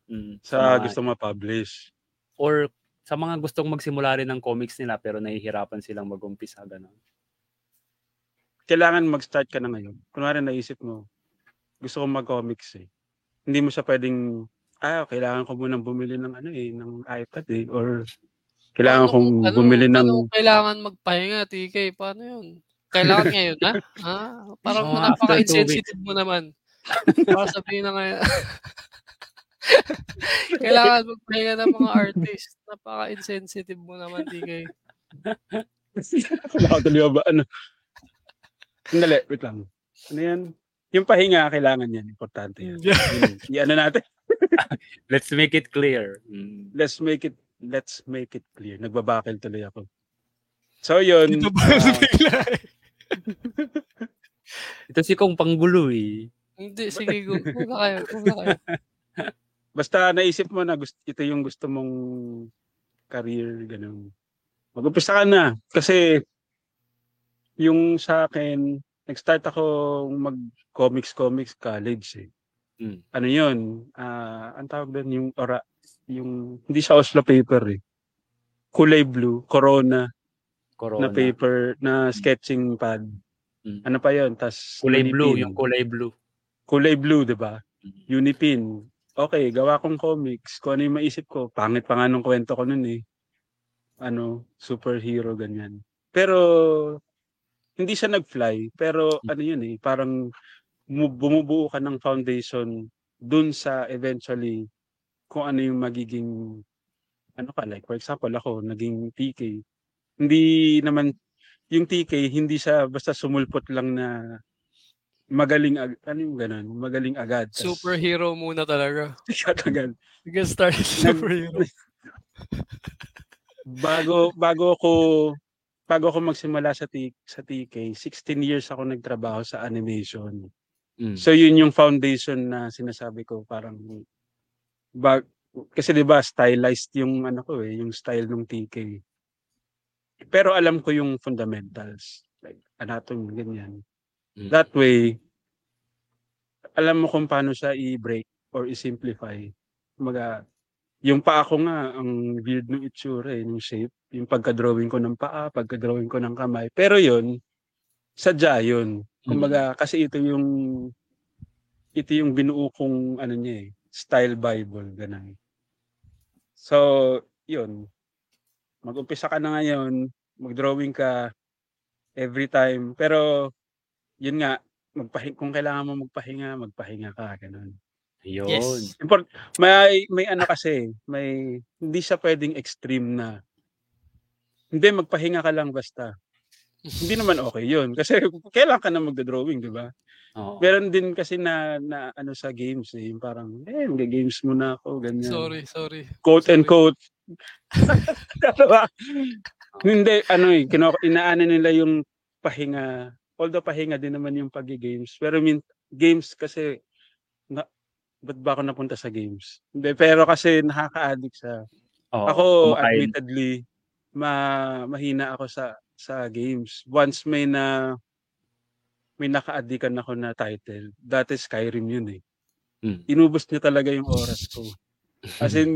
Mm, sa mga- gusto ma-publish. or sa mga gustong magsimula rin ng comics nila pero nahihirapan silang mag-umpisa ganun. Kailangan mag-start ka na ngayon. Kunwari naisip mo, gusto kong mag-comics eh. Hindi mo siya pwedeng, ah, kailangan ko munang bumili ng ano eh, ng iPad eh. Or kailangan Paano kong ano- bumili ng... Paano kailangan magpahinga, TK? Paano yun? Kailangan ngayon, ha? ha? Parang Oh, napaka-insensitive mo naman. Para sabihin na ngayon. kailangan magpahinga ng mga artist. Napaka-insensitive mo naman, TK. Wala ko tuloy ba? Ano? Sandali, wait lang. Ano yan? Yung pahinga, kailangan yan. Importante yan. Yan na natin. Let's make it clear. Mm. Let's make it let's make it clear. Nagbabakil tuloy ako. So yun. Dito ba bigla eh? Ito si Kong Panggulo eh. Hindi, sige, na kayo. Na kayo. basta naisip mo na gusto, ito yung gusto mong career, ganun. Mag-umpisa ka na. Kasi yung sa akin, nag-start ako mag-comics-comics college eh. Mm. Ano yun? Ah, ang tawag doon yung ora, yung hindi siya Oslo paper eh. Kulay blue, Corona, Corona. na paper, na sketching pad. Mm. Ano pa yun? Tas Kulay blue, manipin. yung kulay blue. kulay blue, 'di ba? Unipin. Okay, gawa kong comics. Kung ano yung maisip ko. Pangit pa nga nung kwento ko nun eh. Ano, superhero, ganyan. Pero, hindi siya nag-fly. Pero, ano yun eh, parang mu- bumubuo ka ng foundation dun sa eventually kung ano yung magiging ano ka like for example ako naging TK hindi naman yung TK hindi siya basta sumulpot lang na magaling ag- ano yung ganun magaling agad tas Superhero muna talaga. agad Sige, start superhero. bago bago ako bago ako magsimula sa T, sa TK 16 years ako nagtrabaho sa animation Mm. So yun yung foundation na sinasabi ko parang bag kasi 'di ba stylized yung ano ko eh, yung style ng TK. Pero alam ko yung fundamentals like anatomy ganyan. Mm. That way alam mo kung paano siya i-break or i-simplify. Kumaga yung paa ko nga ang weird ng itsura eh, yung shape, yung pagka-drawing ko ng paa, pagka-drawing ko ng kamay. Pero yun sadya yun. Kumbaga, kasi ito yung ito yung binuo kong ano niya eh, style bible ganun. So, yun. Mag-umpisa ka na ngayon, mag-drawing ka every time. Pero yun nga, magpahi kung kailangan mo magpahinga, magpahinga ka ganun. Yun. Yes. Import, may may ano kasi, may hindi siya pwedeng extreme na hindi magpahinga ka lang basta. Hindi naman okay 'yun kasi kailan ka na magdo-drawing, 'di ba? Oo. Meron din kasi na na ano sa games eh, yung parang eh mag-games muna ako ganyan. Sorry, sorry. Quote and quote. Hindi ano eh, kino, inaano nila yung pahinga. Although pahinga din naman yung pag-games. Pero min games kasi na, ba't ba ako napunta sa games? Hindi, pero kasi nakaka-addict sa Oo, ako kumakain. admittedly ma mahina ako sa sa games. Once may na may naka-addikan ako na title, dati Skyrim yun eh. Mm. Inubos niya talaga yung oras ko. As in,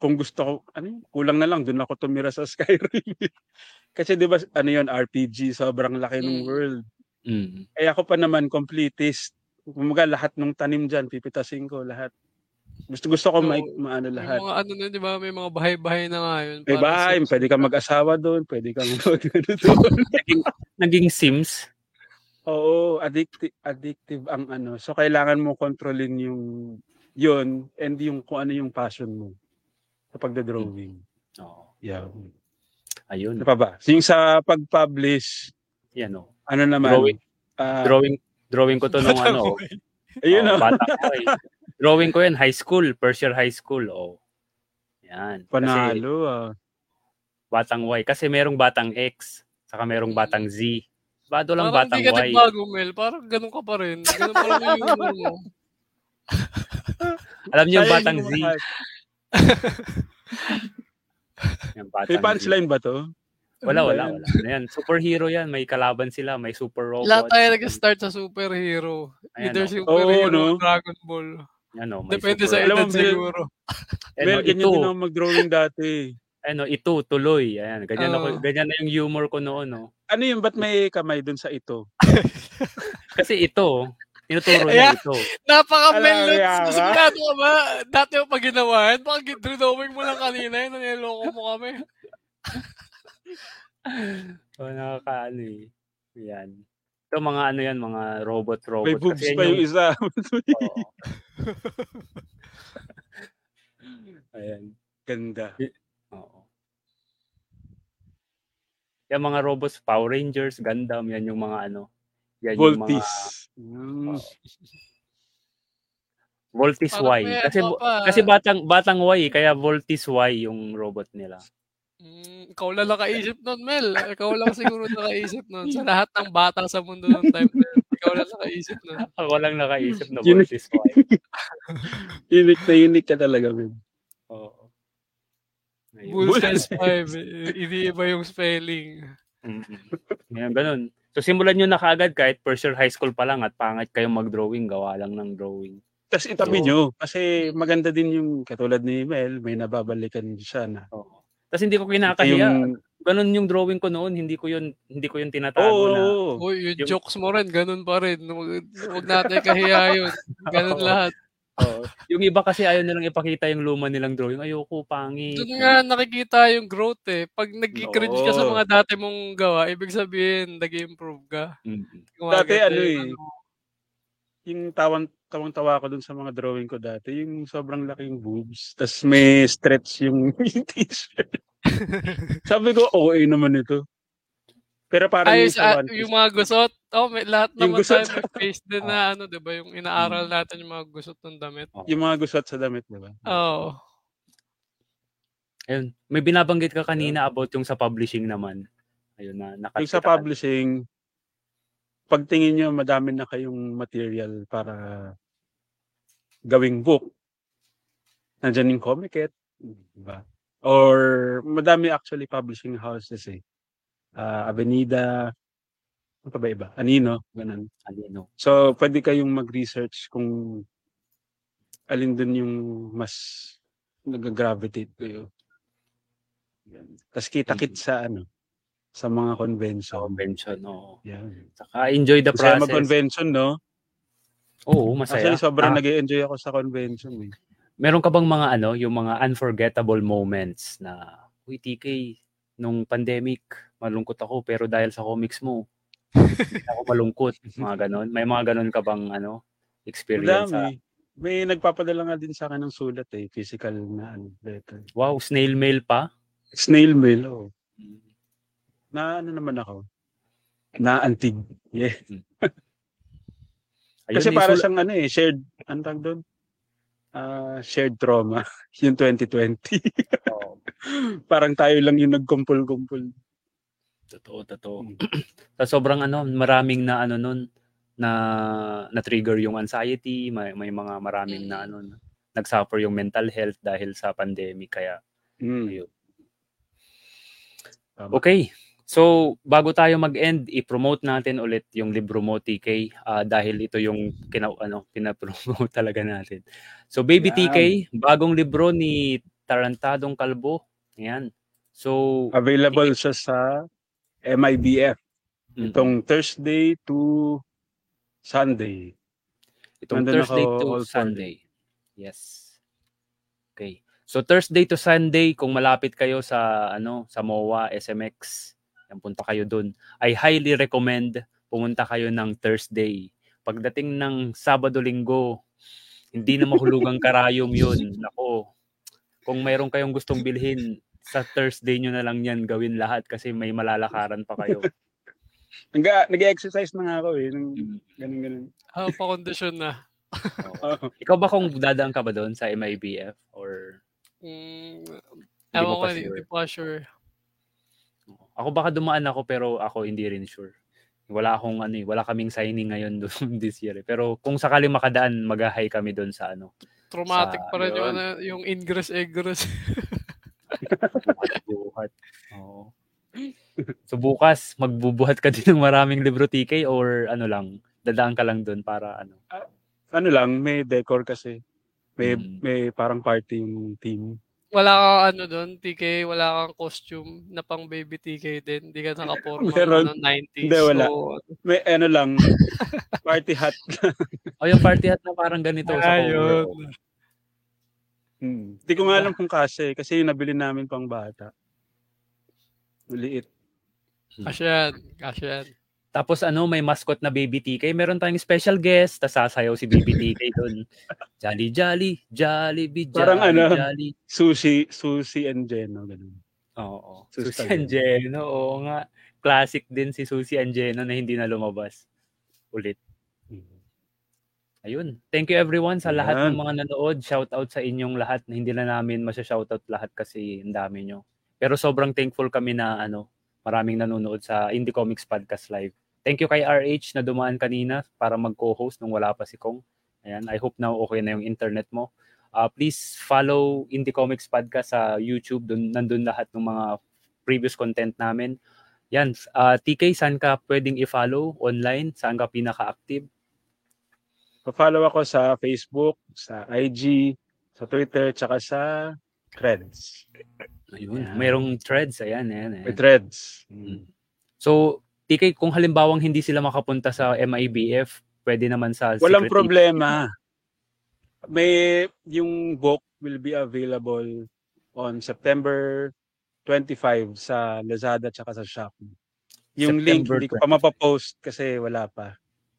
kung gusto ko, ano yun, kulang na lang, doon ako tumira sa Skyrim. Kasi di ba, ano yun, RPG, sobrang laki ng Mm. world. Mm. Eh ako pa naman, completist. Kumaga, lahat ng tanim dyan, pipitasin ko, lahat. Gusto gusto ko So, ma- maano May lahat. mga ano na, di ba? May mga bahay-bahay na nga yun. May bahay, Sims. pwede kang mag-asawa doon, pwede kang. Naging, naging Sims. Oo, addictive, addictive ang ano. So, kailangan mo kontrolin yung yun and yung kung ano yung passion mo sa pagdodrawing. Oo. Yeah. Ayun. Ano pa ba? So, yung sa pag-publish, Yan o. ano naman? Drawing. ah, Drawing drawing ko to nung ano. ayun oh, oh, bata ko eh. Drawing ko yan, high school, first year high school. Oh. Yan. Kasi panalo ah. batang Y. Kasi merong batang X, saka merong batang Z. Bado lang Parang batang di ka Y. nagbago, Mel. Parang ganun ka pa rin. Ganun pa rin yung humor mo. Alam niyo yung batang yung Z. Yung batang May Z. punchline ba to? Wala, Ano wala, yan? wala. Ano yan? Superhero yan. May kalaban sila. May super robot. Lahat tayo nag-start sa superhero. Ayan, Either oh. superhero Oo, no? Dragon Ball. Oh, may Depende super sa Alam mo, edad Mel- siguro. Ano, Well, ganyan ito. din ako mag-drawing dati. Ano, ito, tuloy. Ayan, ganyan, ako, Oo. ganyan na yung humor ko noon. No? Ano yun? Ba't may kamay dun sa ito? Kasi ito, tinuturo na ito. Napaka-Mel. Alam mo, yaka. Sigurado ka ba? Dati yung pag ginawa yan, baka drawing mo lang kanina yun. Naniloko mo kami. So, nakakaano eh. Yan. Ito mga ano yan, mga robot-robot. May boobs Kasi pa yung isa. Oo. Ayan. Ganda. Oo. Yung mga robots, Power Rangers, Gundam, yan yung mga ano. Yan yung mga Voltis. Mm. Voltis Parang Y. Kasi kasi batang batang Y, kaya Voltis Y yung robot nila. Mm, ikaw lang nakaisip nun, Mel. Ikaw lang siguro nakaisip nun. Sa lahat ng bata sa mundo ng time na yun, ikaw lang nakaisip nun. Ako lang nakaisip na Yun- Voltis Y. Unique na unique ka talaga, man. Oo. Ayun. Bull Size 5. Ini-iba yung spelling. Mm-mm. Ngayon, ganun. So, simulan nyo na kaagad kahit first year high school pa lang at pangit kayong mag-drawing, gawa lang ng drawing. Tapos itabi nyo. Kasi maganda din yung katulad ni Mel, may nababalikan siya na. Oo. Tapos hindi ko kinakahiya. yung... Ganun yung drawing ko noon, hindi ko yun hindi ko yun tinatago Oo, na. oo. Uy, yung, Yung- jokes mo rin, ganun pa rin. Huwag, huwag natin kahiya yun. Ganun Oo. lahat. Oo. Yung iba kasi ayaw nilang ipakita yung luma nilang drawing. Ayoko, pangit. Doon nga nakikita yung growth eh. Pag nag-cringe ka sa mga dati mong gawa, ibig sabihin, nag-improve ka. Mm. Dati ano eh, yung tawang tawang tawa ko dun sa mga drawing ko dati, yung sobrang laking boobs, tas may stretch yung, yung t-shirt. Sabi ko, okay naman ito. Pero parang Ay, yung One Piece, yung mga gusot. Oh, may, lahat Yung naman gusot tayo sa- may face din na ano, 'di ba? Yung inaaral natin yung mga gusot ng damit. yung mga gusot sa damit, di ba? Oo. Ayun. May binabanggit ka kanina about yung sa publishing naman. Ayun na. nakakita Yung sa publishing, pagtingin nyo, madami na kayong material para gawing book. Nandyan yung Comiket, di ba? Or madami actually publishing houses eh. Ah, Avenida, ano pa ba iba? Anino, ganun. Alino. So, pwede kayong mag-research kung alin dun yung mas nag-gravitate kayo. Tapos kita-kit sa ano, sa mga Sa convention. convention. Oo. Yan. Saka enjoy the Masaya process. mag-convention, no? Oo, masaya. Actually, sobrang Ah, nag enjoy ako sa convention. Eh. meron ka bang mga ano, yung mga unforgettable moments na, uy, TK, nung pandemic, malungkot ako, pero dahil sa comics mo, hindi ako malungkot. Mga ganon. May mga ganon ka bang ano, experience? sa- dami. May nagpapadala nga din sa akin ng sulat eh. Physical na ano, letter. Wow, snail mail pa? Snail mail, oh. Na ano naman ako? Na-antig. Yeah. Ayun, Kasi para siyang ano eh, shared, ano tawag doon? Ah, shared trauma. yung 2020. Oo. Parang tayo lang yung nagkumpul-kumpul. Totoo, totoo. Mm. Sa sobrang ano, maraming na ano nun, na na-trigger yung anxiety, may, may mga maraming na ano, na- nag-suffer yung mental health dahil sa pandemic. Kaya, Mm. ayun. Tama. Okay. So, bago tayo mag-end, i-promote natin ulit yung libro mo, TK, ah, dahil ito yung kina, ano, pinapromote talaga natin. So, Baby Yan. TK, bagong libro ni Tarantadong Kalbo. Ayan. So, Available siya sa MIBF. mm, Itong Thursday to Sunday. itong nandun Thursday to Sunday. Yes. Okay. So Thursday to Sunday kung malapit kayo sa ano sa MOA SMX, yan punta kayo doon. I highly recommend pumunta kayo ng Thursday. Pagdating ng Sabado Linggo, hindi na mahulugang karayom 'yun. Nako. Kung mayroon kayong gustong bilhin sa Thursday nyo na lang yan gawin lahat kasi may malalakaran pa kayo. Nag- Nag-exercise na nga ako eh. Nung Mm. ganun ganun. Ah, pa-condition na. Oo. Ikaw ba kung dadaan ka ba doon sa MIBF or Mm, Hindi ewan mo ko, pa hindi, sure? hindi pa sure. Ako baka dumaan ako pero ako hindi rin sure. Wala akong ano eh, wala kaming signing ngayon doon this year. eh. Pero kung sakali makadaan, mag-hi kami doon sa ano, Traumatic Sa- pa rin yung, yun. ano, yung ingress egress. buhat. Oo. So bukas, magbubuhat ka din ng maraming libro TK or ano lang, dadaan ka lang doon para ano. Ano lang, may decor kasi. May, Mm. may parang party yung team. Wala kang ano doon, TK, wala kang costume na pang baby TK din. Hindi ka nakaporma Meron. ano, 90s. Hindi, wala. So, May ano lang, party hat. O yung party hat na parang ganito sa ayun. cover. Hmm. Hindi ko nga alam kung kasi, kasi yung nabili namin pang bata. Maliit. Kasyan, kasyan. Tapos ano, may mascot na baby TK. Meron tayong special guest, tas sasayaw si baby TK doon. Jolly, jolly, jolly, be jolly, Parang ano, jolly. Sushi, Sushi and Jeno, ganun. Oo. Susi Susi Angeno. Angeno, oo nga. Classic din si Susi Angeno na hindi na lumabas. Ulit. Ayun. Thank you everyone sa lahat Ayan. ng mga nanood. Shout out sa inyong lahat na hindi na namin masya-shoutout lahat kasi ang dami nyo. Pero sobrang thankful kami na ano, maraming nanonood sa Indie Comics Podcast Live. Thank you kay RH na dumaan kanina para mag-co-host nung wala pa si Kong. Ayan, I hope now okay na yung internet mo. Uh, please follow Indie Comics Podcast sa YouTube. Dun, nandun lahat ng mga previous content namin. Yan, uh, TK, saan ka pwedeng i-follow online? Saan ka pinaka-active? Pa-follow ako sa Facebook, sa IG, sa Twitter, tsaka sa Threads. Ayun, Yan. mayroong threads. Ayan, ayan, ayan. May Threads. Mm. So, TK, kung halimbawang hindi sila makapunta sa MIBF, pwede naman sa Walang Secret problema. may yung book will be available on September 25 sa Lazada tsaka sa Shopee. Yung link September hindi ko pa mapapost kasi wala pa.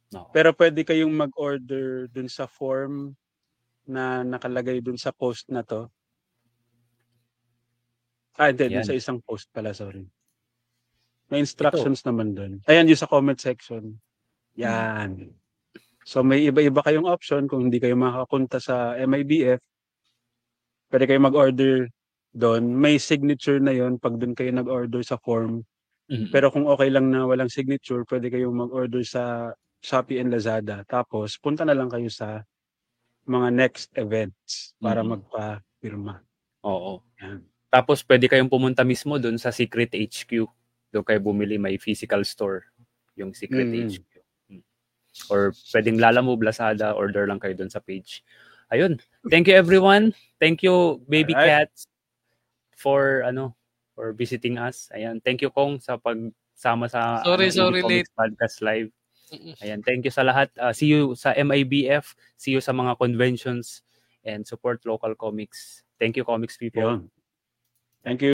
No. Pero pwede kayong mag-order dun sa form na nakalagay dun sa post na to. Ah, hindi, dun sa isang post pala, sorry. May instructions naman dun. Ayan, yung sa comment section. Yan. So may iba-iba kayong option kung hindi kayo makakapunta sa MIBF. Pwede kayo mag-order doon. May signature na yon pag doon kayo nag-order sa form. Mhm. Pero kung okay lang na walang signature, pwede kayong mag-order sa Shopee and Lazada. Tapos punta na lang kayo sa mga next events para Mhm. magpa-pirma. Oo. Yan. Tapos pwede kayong pumunta mismo doon sa Secret HQ. Doon kayo bumili may physical store yung Secret Mm. HQ. Mm. Or pwedeng Lala Move, Lazada, order lang kayo doon sa page. Ayun. Thank you everyone. Thank you Baby Alright. Cats for ano for visiting us. Ayan. Thank you Kong sa pagsama sa Sorry, ano, sorry, Comics Podcast Live. Ayan. Thank you sa lahat. Uh, see you sa MIBF. See you sa mga conventions and support local comics. Thank you comics people. Yun. Thank you.